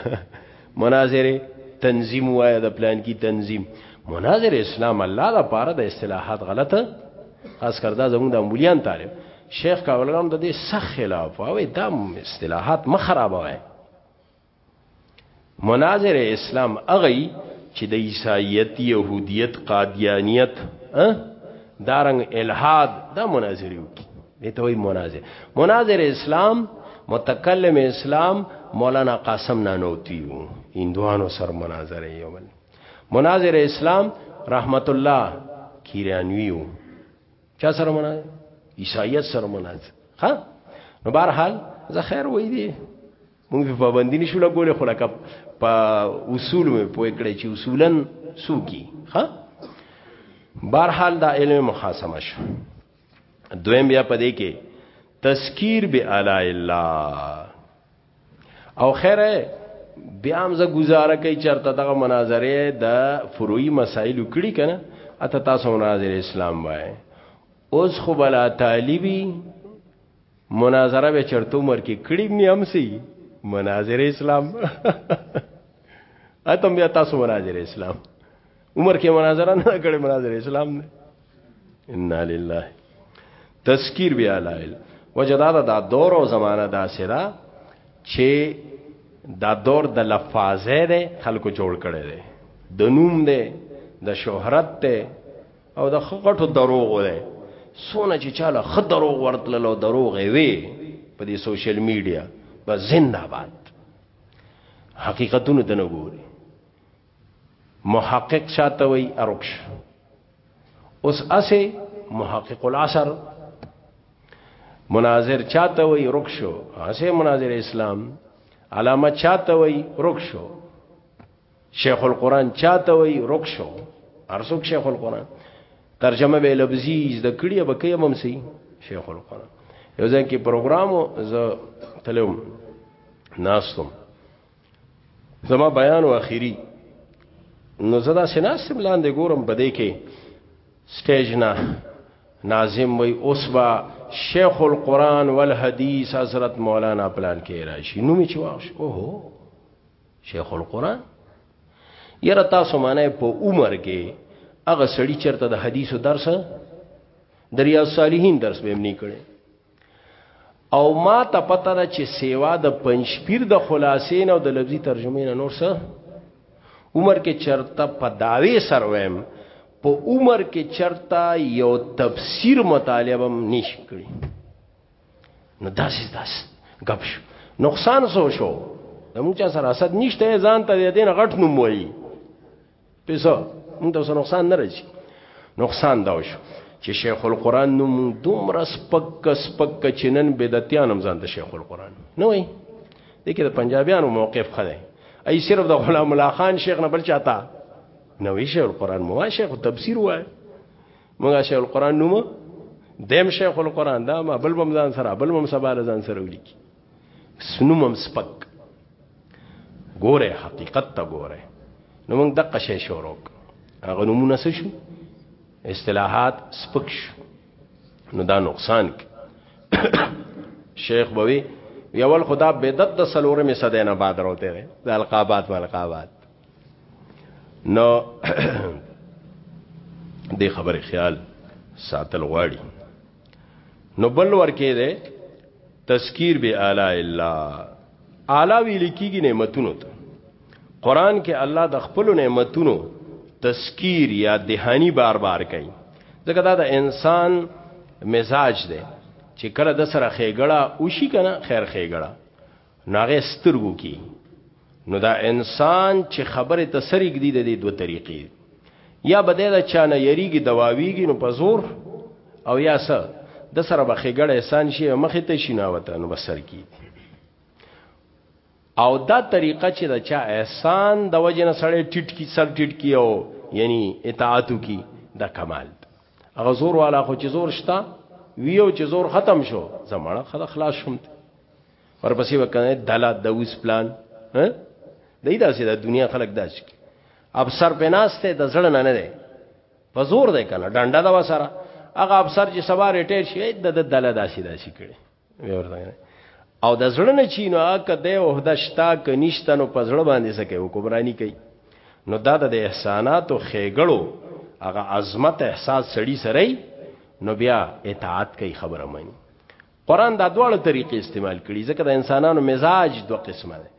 مناظره تنظیم وایا د پلان کی تنظیم مناظر اسلام الله دا پاره د اصطلاحات غلطه خاص کردا زموږ د مولیان طالب شیخ کاولګرام د دې سخت خلاف او دا اصطلاحات مخرابه وای مناظر اسلام اغي چې د عیسایت يهودیت قادیانیت دارنګ الحاد دا مناظر یو کی دته وی مناظر مناظر اسلام متکلم اسلام مولانا قاسم نانوتی وو هندوانو سر مناظره یو بل مناظر اسلام رحمت الله کیرانوی وو چا سره مناظره عیسایت سره مناظره ها نو بهر حال زه خیر وې دي موږ په پابندی نشو لګولې خو لکه په اصول مې پوه کړی چې اصولا سوکی ها بهرحال دا علم مخاصمه شو دویم بیا پدې کې تذکیر به الا الله او خیره بیا هم زه گزاره کوي چرته دغه مناظره د فروعي مسائل کړي کنه اته تاسو مناظره اسلام وای اوس خو بلا طالبي مناظره به چرته عمر کې کړي می هم سي مناظره اسلام اتم بیا تاسو مناظره اسلام عمر کې مناظره نه کړي مناظره اسلام نه ان لله تذکیر بیا لایل وجدا دا دور او زمانہ دا سره چې دا دور د لفاظه ده خلکو جوړ کړي ده د نوم ده د شهرت ده او د خغټو دروغ وای سونه چې چاله خ دروغ ورتل لو دروغ وي په دې سوشل میډیا بس زنده باد حقیقتونه ته نه ګوري محقق شاته وي ارکش اوس اسه محقق العصر مناظر چاته وي رکشو اسه مناظر اسلام علامه چاته وي رکشو شیخ القرآن چاته وی رک شو ارسوک شیخ القرآن ترجمه به لفظي د کړي به کې هم سي شیخ القرآن یو ځکه کې پروګرامو ز تلوم ناستم زما بیان واخیری نو زدا سناسم لاندې ګورم بده کې سټیج نه ناظم وی اوس با شیخ القرآن والحدیث حضرت مولانا پلان کې راشي نو می چواش اوهو شیخ القرآن یره تاسو معنی په عمر کې هغه سړی چرته د حدیثو درس د ریاض صالحین درس به نه کړي او ما ته پته ده چې سیوا د پنځپیر د خلاصې نه او د لفظي ترجمې نه نور څه عمر کې چرته په داوی سرویم په عمر کې چرته یو تفسیر مطالبه نشکړي نو داسې داس غب شو نقصان سو شو د موږ چا سره حسد نشته ځان ته دین غټ نوم وایي پیسو موږ ته نقصان نه راځي نقصان دا شو چې شیخ القرآن نوم دومره سپک سپک چنن بدعتيان هم ځان ته شیخ القرآن نه وایي دغه د پنجابیانو موقف خله ای صرف د غلام الله خان شیخ نه بل چاته نو وی شیخ القرآن مو شیخ تفسیر وایي موږ شیخ القران نومو دیم شیخ القران دا ما بل بم ځان سره بل بم سبا ځان سره ولیکي سنومم سپک ګوره حقیقت ته ګوره نو موږ دقه شی شروع هغه نمونه څه شو اصطلاحات سپک شو نو دا نقصان کی شیخ بوي یول خدا بدعت د سلورمه صدې نه بعد راوته ده د القابات والقابات نو دې خبرې خیال ساتل غواړي نو بل ورکه ده تذکیر به اعلی الله اعلی ویل کیږي نعمتونو ته قران کې الله د خپل نعمتونو تذکیر یا دهانی بار بار کوي ځکه دا د انسان مزاج دی چې کله د سره خېګړه وشي کنه خیر خېګړه ناغه سترګو کی نو دا انسان چې خبره ته سریګ دی د دې دوه طریقې یا بده دا چانه یریږي دواویږي نو په زور او یا څه د سره بخې ګړ احسان شي مخې ته شي ناوته نو بسر کی او دا طریقه چې دا چا احسان د وجه نه سړی ټیټ کی سر ټیټ کی او یعنی اطاعتو کی دا کمال هغه زور والا خو چې زور شتا ویو چې زور ختم شو زمانہ خلاص شوم ورپسې وکنه دلا دوس پلان ها دای داسې د دنیا خلک داسې کی اب سر پناسته د زړه نه نه دی په زور دی کنه ډنډه دا وسره هغه افسر چې سبا ریټیر شي د د دلا داسې داسې کړي ورته او د زړه نه چینو اکه د وحده شتا ک نشته نو په زړه باندې سکه حکمرانی کوي نو دا د احسانات او خېګړو هغه عظمت احساس سړی سره نو بیا اطاعت کوي خبره مانی قران دا دواړه طریقې استعمال کړي ځکه د انسانانو مزاج دوه قسمه دي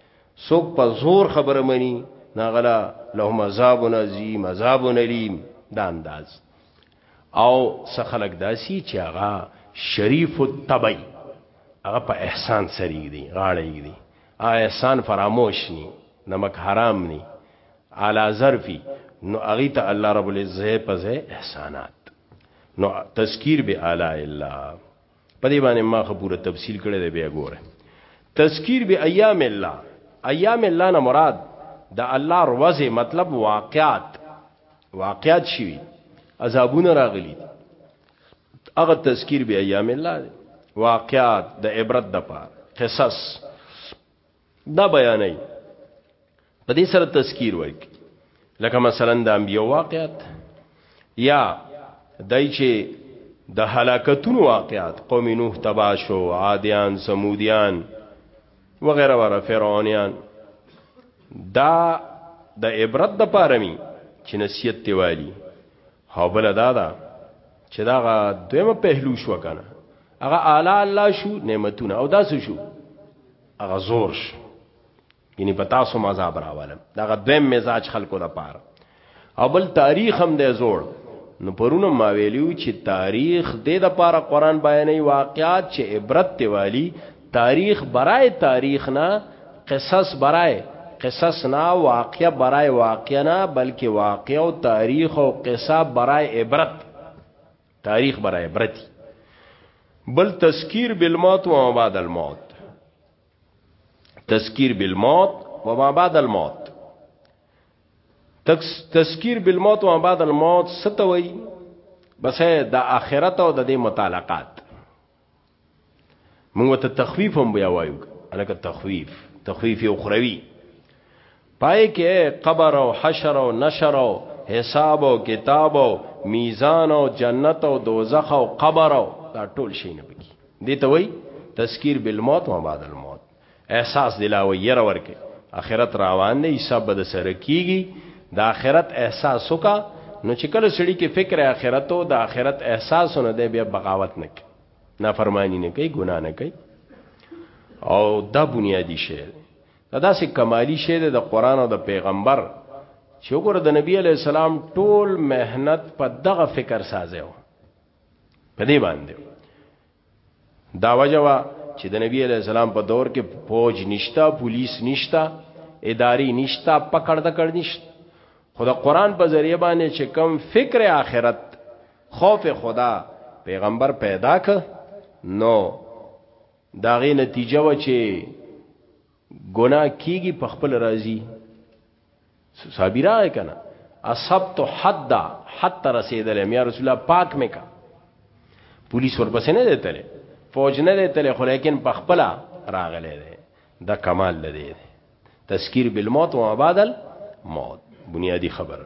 څوک په زور خبره مني ناغلا لهم عذاب عظیم عذاب الیم دا انداز او سخلق داسی چې هغه شریف الطبع هغه په احسان سری دي غاړه دي احسان فراموش ني نمک حرام ني اعلی ظرفي نو هغه ته الله رب العزت په احسانات نو تذکیر به اعلی الله په دې باندې ما خو پوره تفصیل کړی دی بیا ګوره تذکیر به ایام الله ایام الله نه مراد د الله روزه مطلب واقعات واقعات شي عذابونه راغلي هغه تذکیر به ایام الله دی واقعات د عبرت د پاره قصص دا بیانای په دې سره تذکیر وای لکه مثلا د انبیو واقعات یا دای چې د هلاکتونو واقعات قوم نوح تبا شو عادیان سمودیان وغیرہ وغیرہ فرعونیان دا د عبرت د پارمی چې نصیحت دی والی هو بل دا دا چې دا دویمه پهلو شو کنه هغه اعلی الله شو نعمتونه او داسې شو هغه زور شو یعنی په تاسو مذاب راولم دا دویم مزاج خلکو د پاره او بل تاریخ هم دی زوړ نو پرونه ما ویلیو چې تاریخ د د پاره قران بیانې واقعات چې عبرت دی والی تاریخ برای تاریخ نه قصص برای قصص نه واقعیا برای واقعیا نه بلکې واقع او تاریخ او قصه برای عبرت تاریخ برای عبرت بل تذکیر بالموت و ما بعد الموت تذکیر بالموت و ما بعد الموت تذکیر بالموت و ما بعد الموت ستوي بس د اخرت او د دې متعلقات موږ ته تخفیف هم بیا وایو الکه تخفیف تخفیف اخروی پای کې قبر او حشر او نشر او حساب او کتاب او میزان او جنت او دوزخ او قبر او دا ټول شي نه پکې دي ته وای تذکیر بالموت و بعد الموت احساس دلاوي ير ورکي اخرت روان دی حساب به سره کیږي د اخرت احساس وکا نو چې کله سړی کې فکر اخرت او د اخرت احساس نه دی بیا بغاوت نه کوي نافرمانی نه کوي ګناه نه کوي او دا بنیادی شی دا داسې کمالی شی دی د قران او د پیغمبر چې وګوره د نبی علی السلام ټول مهنت په دغه فکر سازه و په دې باندې دا وجه وا چې د نبی علی السلام په دور کې فوج نشتا پولیس نشتا اداري نشتا پکړ د کړ نشت خو د قران په ذریعہ باندې چې کم فکر آخرت خوف خدا پیغمبر پیدا ک نو داغه نتیجه و چې ګناه کیږي په خپل راضي صحابي راغی کنه اصبت حد حد رسیدل یا رسول الله پاک مې کا پولیس ورپسې نه دیتل فوج نه دیتل خو لیکن په خپل راغله ده دا کمال لري تذکیر بالموت و بعد الموت بنیادی خبره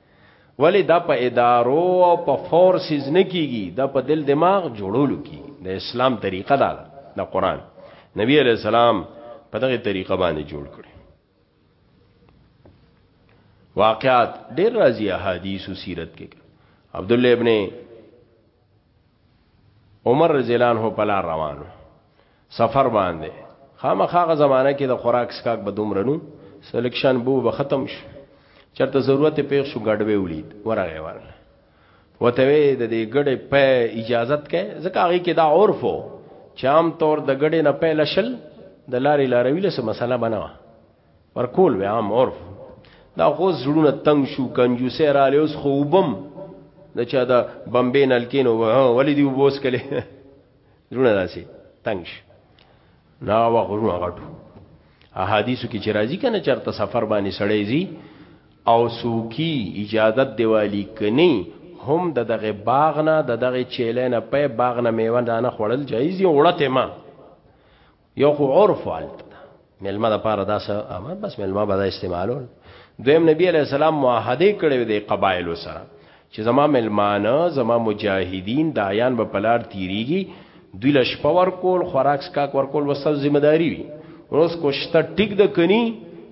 ولی دا په ادارو او په فورسز نه کیږي دا په دل دماغ جوړولو کی د اسلام طریقه دا ده د قران نبی علی السلام په دغه طریقه باندې جوړ کړي واقعات ډیر راځي احادیث او سیرت کې عبد الله ابن عمر رضی الله عنه په لار روانو سفر باندې خامخاغه زمانہ کې د خوراک سکاک به دومرنو سلیکشن بو به ختم شو چرته ضرورت پیښ شو ګډوي ولید ورغه ور وته وی د دې ګډې په اجازت کې ځکه هغه کې دا عرفو چې عام طور د ګډې نه پیل شل د لارې لاروی له مسله بنوا ورکول وی عام عرف دا خو زړونه تنگ شو کنجوسه را لیوس خوبم د چا دا بمبې نلکینو ولې دی وبوس کله زړونه داسي تنگ شو نا وغرونه غټو احادیثو کې چې راځي کنه چرته سفر باندې سړی زی او سوکی اجازت دیوالی کني هم د دغه باغ نه د دغه چیلې نه په باغ نه میوه نه خوړل جایز دی وړته ما یو خو عرف والت ملما د پاره دا سه اما بس ملما به دا استعمالول دویم نبی علی السلام معاهده کړې د قبایل سره چې زما ملمانه زما مجاهدین دایان به پلار تیریږي دوی لش پاور کول خوراک سکاک ور کول وسل ذمہ داری وي اوس کوشته ټیک د کني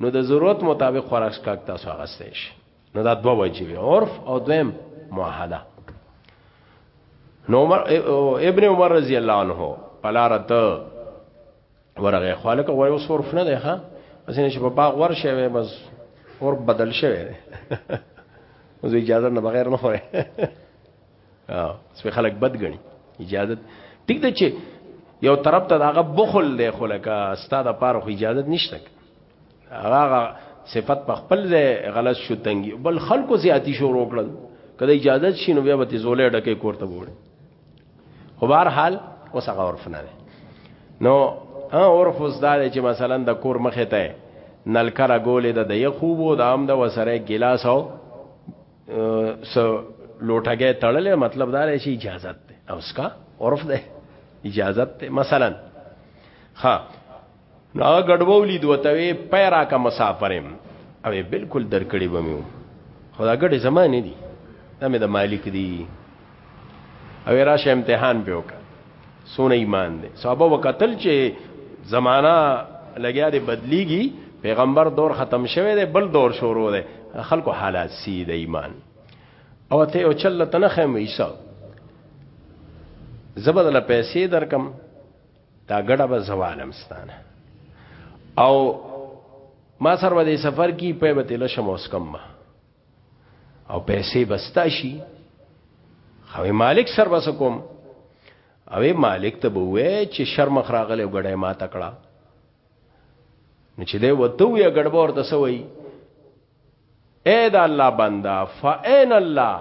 نو د ضرورت مطابق خوراک سکاک تاسو غستې شي نو دا دوه وجې وي عرف او دویم معاهده نو عمر ابن عمر رضی الله عنه پلارت ورغه خالق وای اوس عرف نه دی ها اسنه چې په باغ ورشه وي بس اور بدل شوی دی اوس اجازه نه بغیر نه خوره ها سپه خلک بد غني اجازه ټیک ده چې یو طرف ته داغه بخل دی خلک استاد پاره خو اجازه نشته هغه صفت په خپل ځای غلط شو تنګي بل خلکو زیاتی شو روکړل کله اجازه شي نو بیا به زولې ډکه کوړته وړي خو بهر حال اوس هغه عرف نه نو عرف اوس دا چې مثلا د کور مخې ته نلکر غولې د یو خوبو د عام د وسره ګلاس او سو لوټګه تړلې مطلب دا راشي اجازه ده اوس کا عرف ده اجازه ده مثلا ها نو هغه ګډوولي دوته وی پیرا کا مسافرم او بالکل درکړي بمیو خدا ګډه زمانه دي دا مې د مالک دي او راشه امتحان به وکړه سونه ایمان دي صحابه وکتل چې زمانہ لګیا دي بدليږي پیغمبر دور ختم شوه دی بل دور شروع دی خلکو حالات سی د ایمان او ته او چل تنخه مې حساب زبدل پیسې درکم دا ګډه به زوالم ستانه او ما سر و دې سفر کی په به تل شم اوس کم ما او پیسې بستا شي خو مالک سر بس کوم او مالک ته بوې چې شرم خراغله غړې ما تکړه نو چې دې وته وی غړبور د سوي اے دا الله بندا فاین الله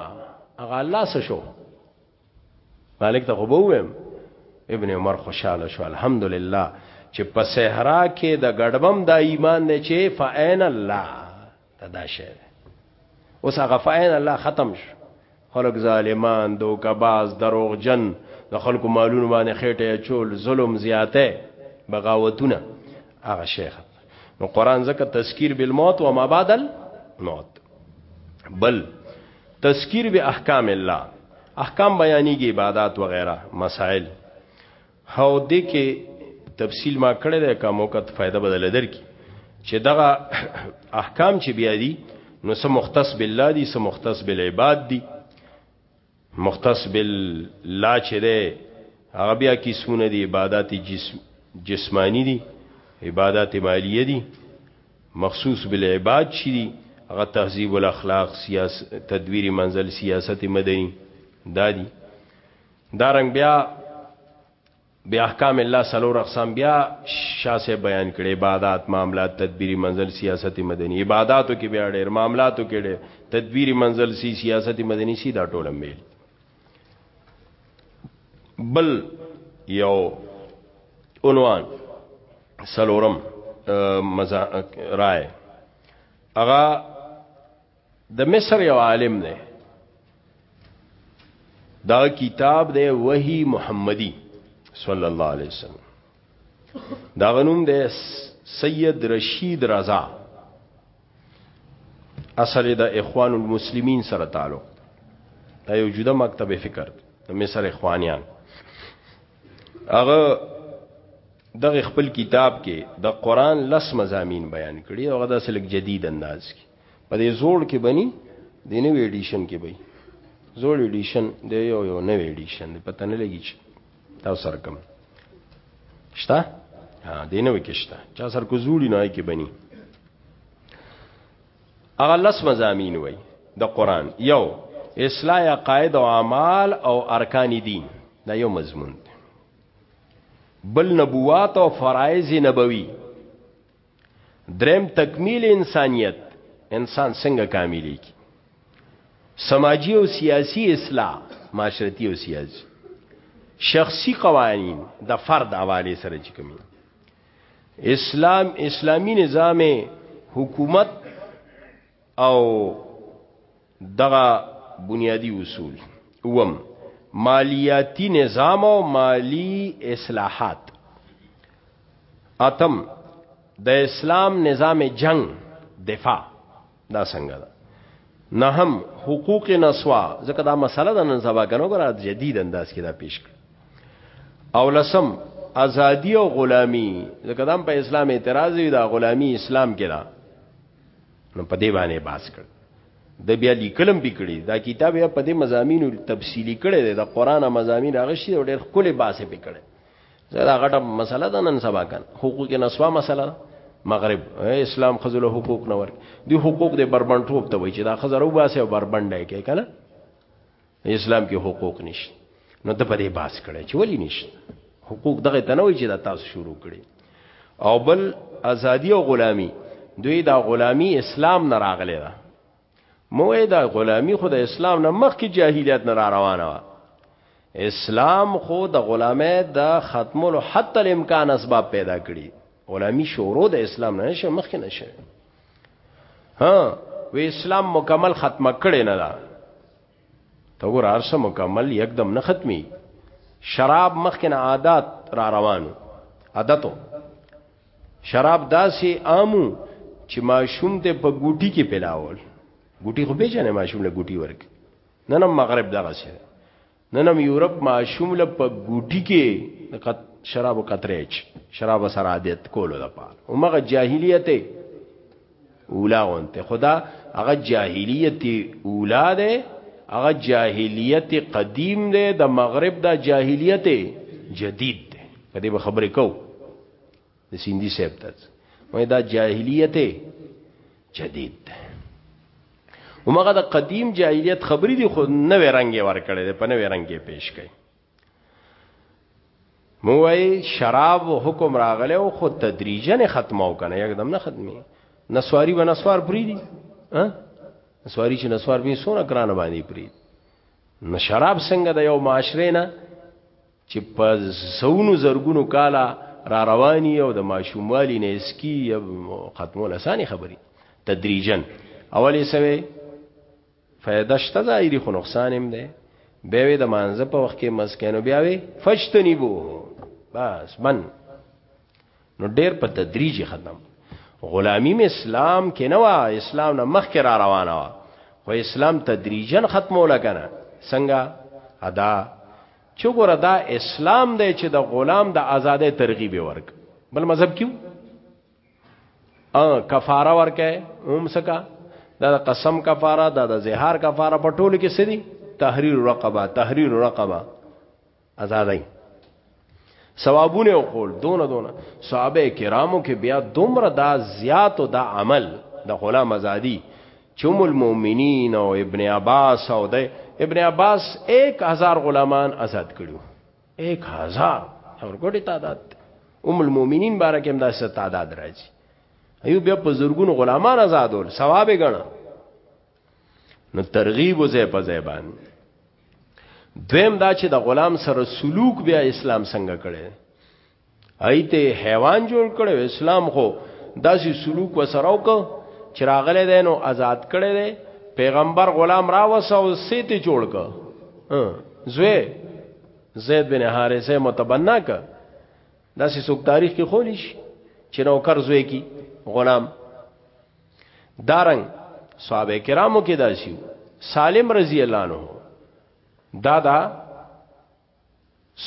هغه الله سشو مالک ته خو بووم ابن عمر خوشاله شو الحمدلله چې په صحرا کې د ګډبم د ایمان نه چې فعین الله تدا شه اوس هغه فعین الله ختم شو خلق ظالمان دوکباز دروغجن د خلکو مالونو باندې خېټه چول ظلم زیاته بغاوتونه هغه شیخ نو قران زکه تذکیر بالموت و ما بعد الموت بل تذکیر به احکام الله احکام بیانېږي عبادت و غیره مسائل هاو دې کې تفصیل ما کړی دی کوم وخت فائدہ بدل درکې چې دغه احکام چې بیا دي نو سم مختص بالله دي سم مختص بالعباد دي مختص بالله چې ده هغه بیا قسمونه دي عبادت جسم جسمانی دي عبادت مالیه دي مخصوص بالعباد شي دي هغه تهذیب الاخلاق سیاست تدویر منزل سیاست مدني دادي دارنګ بیا بیا احکام الله څلور اقسام بیا شاه صاحب بیان کړي عبادت معاملات تدبیری منزل سیاست مدنی عبادتو کې بیا ډېر معاملاتو کې ډېر تدبیری منزل سی سیاست مدنی سی دا ټول مل بل یو عنوان سلورم مزا رائے اغا د مصر یو عالم دی دا کتاب دی وحی محمدی صلی الله علیه وسلم دا غنوم دی سید رشید رضا اصل د اخوان المسلمین سره تعلق دا یو جدا مکتب فکر د مصر اخوانیان هغه دغه خپل کتاب کې د قران لس مزامین بیان کړي او هغه د سلک جدید انداز کې په دې زوړ کې بني د نوې ایډیشن کې به زوړ ایډیشن د یو یو نوې ایډیشن دی پته نه لګی چې تاسو سره کوم شته ها د نوې کې شته چا سر کو زوړی نه کې بني هغه لس مزامین وای د قران یو اصلاح عقاید او اعمال او ارکان دین دا یو مضمون دی بل نبوات او فرایض نبوی دریم تکمیل انسانیت انسان څنګه کاملی کی سماجی او سیاسی اصلاح معاشرتی او سیاسی شخصی قوانین د فرد حواله سره چې کومي اسلام اسلامی نظام حکومت او دغه بنیادی اصول اوم مالیاتی نظام او مالی اصلاحات اتم د اسلام نظام جنگ دفاع دا څنګه ده نهم حقوق نسوا ځکه دا مسله د نن سبا کنو ګره جدید انداز کې دا پیش کړ او لسم ازادي او غلامی ځکه دا په اسلام اعتراض وی دا غلامی اسلام کې دا نو په دې باندې باس کړ د بیا لیکلم پکړي دا کتاب یا په دې مزامینو تفصیلی کړي دی د قران مزامین راغشي او ډېر خپل باسه پکړي زړه غټه مسله ده نن سبا کان حقوق نسوا مسله ده مغرب اسلام خزله حقوق نه ورک دی حقوق د بربند ټوب ته وای چې دا خزرو باسه او بربند دی کنه اسلام کې حقوق نشته نو د په دې باس کړي چې ولې نشته حقوق دغه تنوي چې دا تاسو شروع کړي او بل ازادي او غلامی دوی دا غلامی اسلام نه راغلی دا موې دا غلامی خو د اسلام نه مخکې جاهلیت نه را روانه و اسلام خو د غلامه د ختمولو حتی الامکان اسباب پیدا کړي غلامی شورو د اسلام نه نشه مخکې نشه ها و اسلام مکمل ختمه کړي نه دا ته ګوره هر څه مکمل یکدم نه ختمي شراب مخکنه عادت را روانو عادتو شراب داسې عامو چې ماشوم ته په ګوټي کې پلاول ګوټي خو به جنې ماشوم له ګوټي ورک نن مغرب دغه څه نن یورپ ماشوم له په ګوټي کې شراب قطرېچ شراب سره عادت کولو د پاره اومغه جاهلیت اولا وانته خدا هغه جاهلیت اولا ده هغه جاهلیت قدیم ده د مغرب دا جاهلیت جدید ده په دې خبرې کو د سیندی صاحب ته وای دا جاهلیت جدید ده ومغه د قدیم جاهلیت خبرې دي خو نوې رنگي ور کړې ده په نوې رنگي پیش کړي موای شراب و حکم راغله او خود تدریجن ختمو کنه یکدم نه ختمي نسواری و نسوار پری دي ها نسواری چې نسوار به سونه کرانه باندې پری نو شراب څنګه د یو معاشره نه چې په زونو زرګونو کالا را رواني او د ماشوموالي نه اسکی ختمول اساني خبري تدریجن اولی سوي فایده شته ظاهری خو نقصان هم ده به وی د مانزه په وخت کې مسکینو بیا وی فشتنی بو بس من نو ډیر په تدریجی ختم غلامی می اسلام کې نه وا اسلام نه مخ کې را روانه وا خو اسلام تدریجا ختمول کنه څنګه ادا چګور دا اسلام دی چې د غلام د ازادۍ ترغیب ورک بل مذهب کیو ا کفاره ورکه هم سکا دا قسم کفاره دا د زهار کفاره په ټولو کې سدي تحریر رقبه تحریر رقبه آزادای ثوابونه او قول دونه دونه صحابه کرامو کې بیا دومره دا زیات او دا عمل د غلام ازادي چوم المؤمنین او ابن عباس او د ابن عباس 1000 غلامان آزاد کړو 1000 اور ګډي تعداد ام المؤمنین بارکه هم داسې تعداد راځي ایو بیا په زورګونو غلامان آزادول ثواب غنا نو ترغیب وزه په زبان دویم دا چې د غلام سره سلوک بیا اسلام څنګه کړي ایته حیوان جوړ کړو اسلام خو داسې سلوک وسره وکړ چې راغله ده نو آزاد کړي ده پیغمبر غلام را وسو سیته جوړ کړ زوی زید بن حارثه متبنا ک داسې څوک تاریخ کې خولي شي چې نو کر زوی کی غلام دارنګ صحابه کرامو کې داسي سالم رضی الله عنه دادا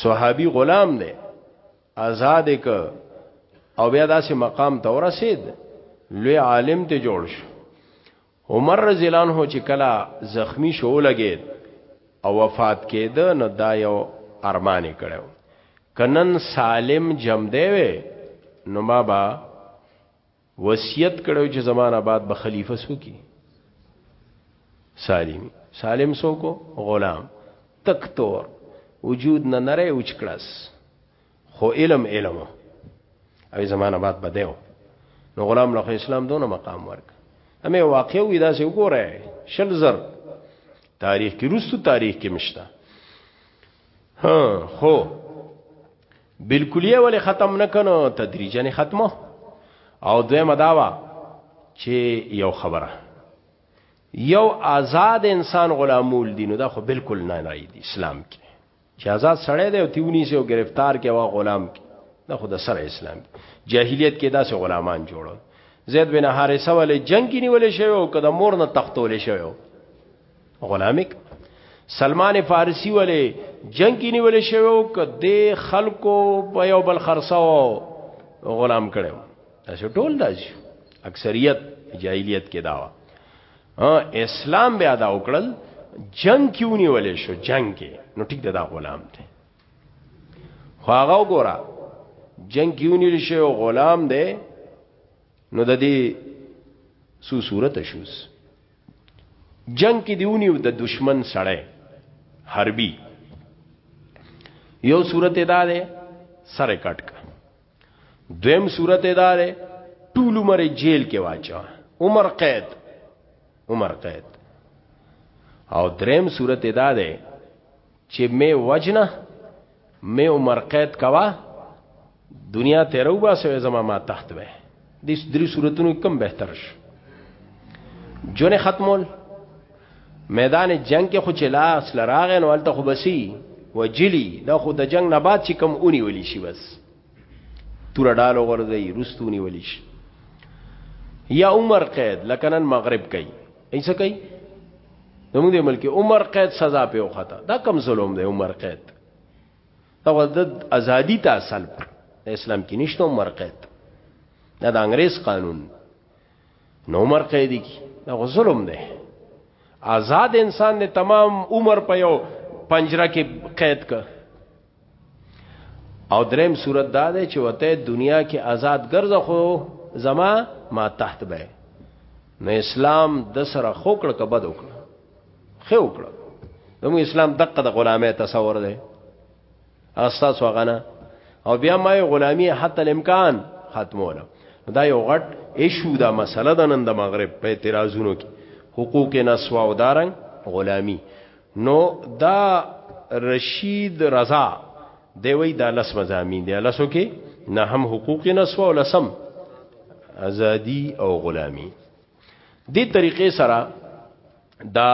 صحابي غلام دی آزاد ک او بیا داسې مقام ته ورسید لوی عالم ته جوړ شو عمر رضی الله عنه چې کلا زخمی شو لګید او وفات کېد نو دا یو ارمان کړو کنن سالم جمع دی نو ما با وصیت کړی و چې زما نه بعد به خلیفه څوک وي؟ سالمي. سالم څوک و؟ غلام. تک تور وجود نه نری اوچ کړس خو علم علم و او زما نه بعد به دی نو غلام له اسلام دونه مقام ورک همې واقع وي داسې وګوره شل زر تاریخ کې روستو تاریخ کې مشته ها خو بالکلیه ولې ختم نکنو تدریجن ختمو او دویمه داوا چې یو خبره یو آزاد انسان غلامول دي نو دا خو بالکل نه نه دي اسلام کې چې آزاد سړی دی او تیونی سه او گرفتار کې وا غلام کې دا خو د سره اسلام کې جاهلیت کې داسې غلامان جوړو زید بن حارثه ولې جنگ کې نیول شوی او کده مور نه تختول شوی غلامک سلمان فارسی ولې جنگ کې نیول شوی او کده خلکو په یو بل خرڅاو غلام کړو دا ټول داج اکثریت جاهلیت کې داوا اسلام بیا دا وکړل جنگ کیو نیول شو جنگ کې نو ټیک دا غلام دی خو هغه وګوره جنگ کیو نیول شو غلام دی نو د دې سو صورت شوس جنگ کې دیونیو د دشمن سړی حربی یو صورت ادا ده سره کټ کا دویم صورت ادا ده ټول عمر جیل کې واچا عمر قید عمر قید او دریم صورت ادا ده چې مې وجنه مې عمر قید کوا دنیا ته رو با سوې زما ما تحت وې د درې صورتونو کم بهتر شي جون ختمول میدان جنگ کې خو چلاس لراغ نو الته خو بسی وجلی دا خو د جنگ نه بعد چې کم اونی ولی شي بس تور ډالو غرزي رستونی ولی شي یا عمر قید لکنن مغرب کوي ایڅ کوي زموږ د ملک عمر قید سزا په وخته دا کم ظلم دی عمر قید دا د ازادي ته اصل پر اسلام کې نشته عمر قید دا د انګريز قانون نو عمر قیدی کی دا ظلم دی آزاد انسان نے تمام عمر په یو پنجره کې قید ک او دریم صورت دا ده چې وته دنیا کې آزاد ګرځه خو زما ما تحت به نو اسلام د سره خوکړه کبد وکړه خو وکړه نو اسلام دقه د غلامه تصور ده استاس وغنا او بیا ما غلامی حتی الامکان ختموله دا یو غټ ایشو دا مسله د نن د مغرب په اعتراضونو کې حقوق نسوا او دارنګ غلامی نو دا رشید رضا دی وی دا لس مزامین دی لسو کې نه هم حقوق نسو او لسم ازادي او غلامی دې طریقې سره دا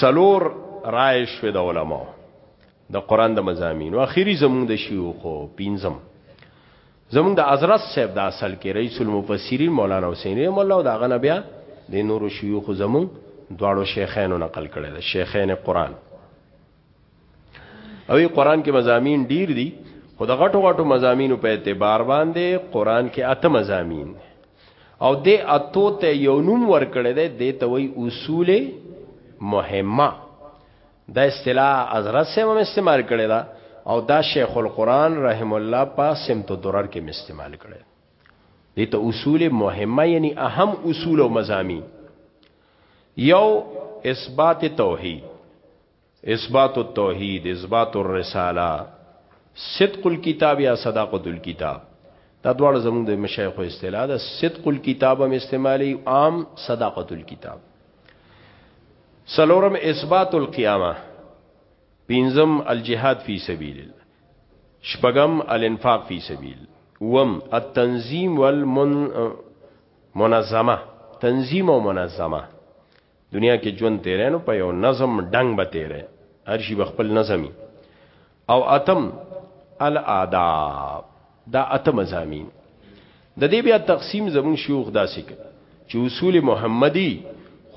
سلور رایش و د علماء د قران د مزامین او اخیری زمون د شیوخو پینزم زمونږ د حضرت صاحب د اصل کې رئیس المفسرین مولانا حسین رحم الله او دا غنه بیا د نورو شيوخ زمون دواړو شیخانو نقل کړي ده شیخین قران او قرآن کې مزامین ډیر دي خو د غټو غټو مزامینو په اعتبار باندې قرآن کې اته مزامین او د اتو ته یو نوم ورکړی دی د توي اصول مهمه دا اصطلاح حضرت سے هم استعمال کړی دا او دا شیخ القرآن رحم الله په سمت درر کې هم استعمال کړی دی ته اصول مهمه یعنی اهم اصول او مزامی یو اثبات توحید اثبات التوحید اثبات الرساله صدق الكتاب یا صداقت الكتاب دا دواړه زموږ د مشایخو اصطلاح ده صدق الكتاب هم استعمالي عام صداقت الكتاب سلورم اثبات القیامه پینزم الجهاد فی سبیل الله شپغم الانفاق فی سبیل وم التنظیم والمنظمه تنظیم او منظمه دنیا کې ژوند تیرې نو په یو نظم ډنګ به تیرې هر شي خپل نظمي او اتم الاداب دا اتم زامین د دې بیا تقسیم زمون شیوخ داسې کوي چې اصول محمدي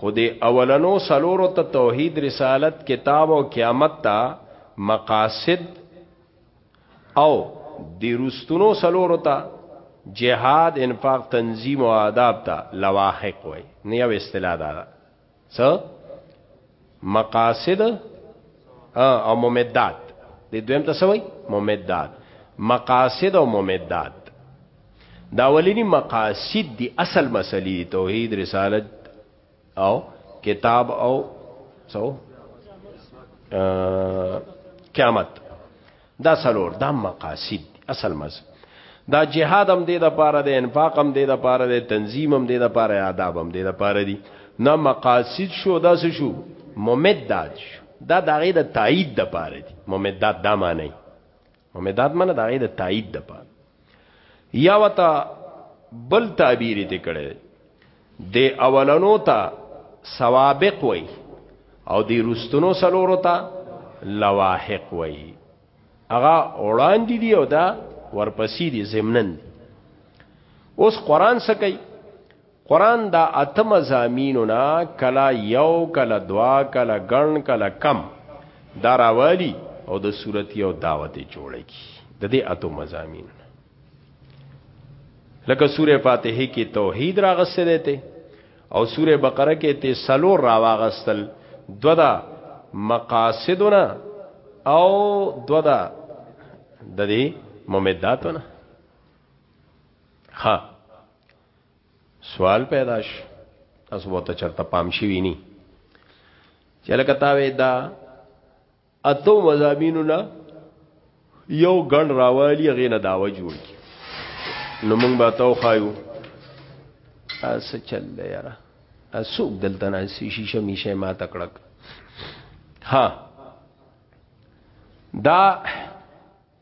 خود اولنو سلورو ته توحید رسالت کتاب او قیامت ته مقاصد او د رستونو سلورو ته جهاد انفاق تنظیم او آداب ته لواحق وای نه یو اصطلاح ده څه مقاصد او ممدات د دویم ته سوی ممدات مقاصد او ممدات دا ولینی مقاصد دی اصل مسلې توحید رسالت او کتاب او څو قیامت دا سلور دا مقاصد اصل مز دا جهاد هم دې د پاره د انفاق هم دې د پاره د تنظیم هم دې د پاره آداب هم دې د پاره دي نه مقاصد شو دا څه شو ممداد شو دا دغه د تایید د پاره دي ممداد دا معنی ممداد معنی دغه د تایید د پاره یا وتا بل تعبیر دې کړي د اولنو ته سوابق وای او د رستنو سلورو ته لواحق وای هغه وړاندې دی او دا ورپسې دی زمنن اوس قران سکی قران دا اتم زامینو نا کلا یو کلا دوا کلا ګن کلا کم دا راوالی او د صورت یو دعوت جوړه کی د دې اتو مزامین لکه سوره فاتحه کې توحید راغسته ده او سوره بقره کې ته سلو راواغستل دودا مقاصدنا او دودا د دې ممداتونه ها سوال پیدا شو تاسو به ته چرته پام شي ویني چې لکه تا وې دا اتو مزامینو نه یو ګڼ راوالی غینه داوا جوړ کی نو مونږ به تاو خایو اس چل یاره اسوک دلته نه شیشه میشه ما تکړک ها دا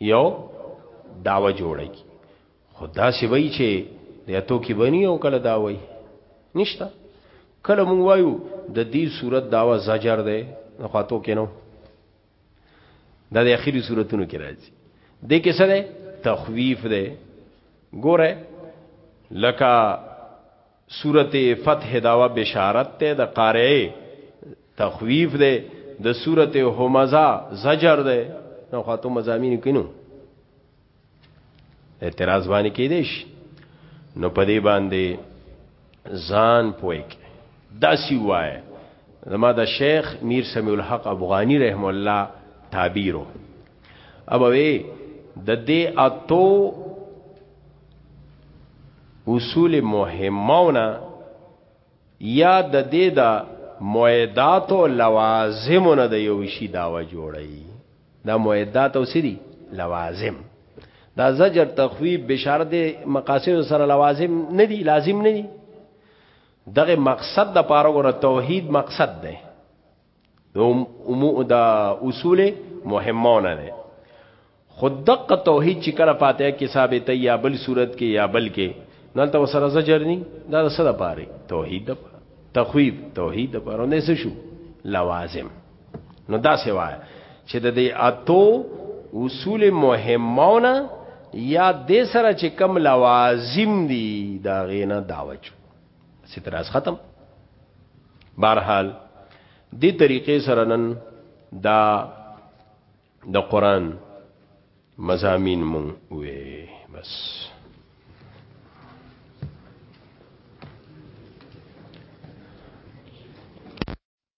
یو داوا جوړی خدا سی وای چې د اتو کې بنی او کله دا وای نشتا کله مونږ وایو د دې صورت داوا زجر ده نو خاطو کې نو دا د اخیری صورتونو کې راځي د کې څه ده تخویف ده ګوره لکه سورته فتح داوا بشارت ته د قارعه تخویف ده د سورته همزه زجر ده نو خاطو مزامین کینو اعتراض باندې کیدیش نو په دې باندې ځان پویک داسی وای زما د شیخ میر سمیع الحق افغانی رحم الله تعبیرو ابوی د دې اتو اصول مهمونه یا د دې د معدات او لوازمونه د یو شی داوا جوړي دا معدات او سری لوازم دا زجر تخویب بشارت مقاصد سره لوازم نه دي لازم نه دي دغه مقصد د پاره غره توحید مقصد ده امو دا اصول مهمونه ده خود دقه توحید چې کله فاتحه کې ثابت یا بل صورت کې یا بل کې نلته وسره زجر ني دا سره پاره توحید ده تخویب توحید ده پاره نه شو لوازم نو دا سوای چې د دې اتو اصول مهمونه یا د سره چې کم لوازم دي دا غینه داوچو ستراز ختم بهرحال دې طریقې سره نن دا د قران مزامین مون وې بس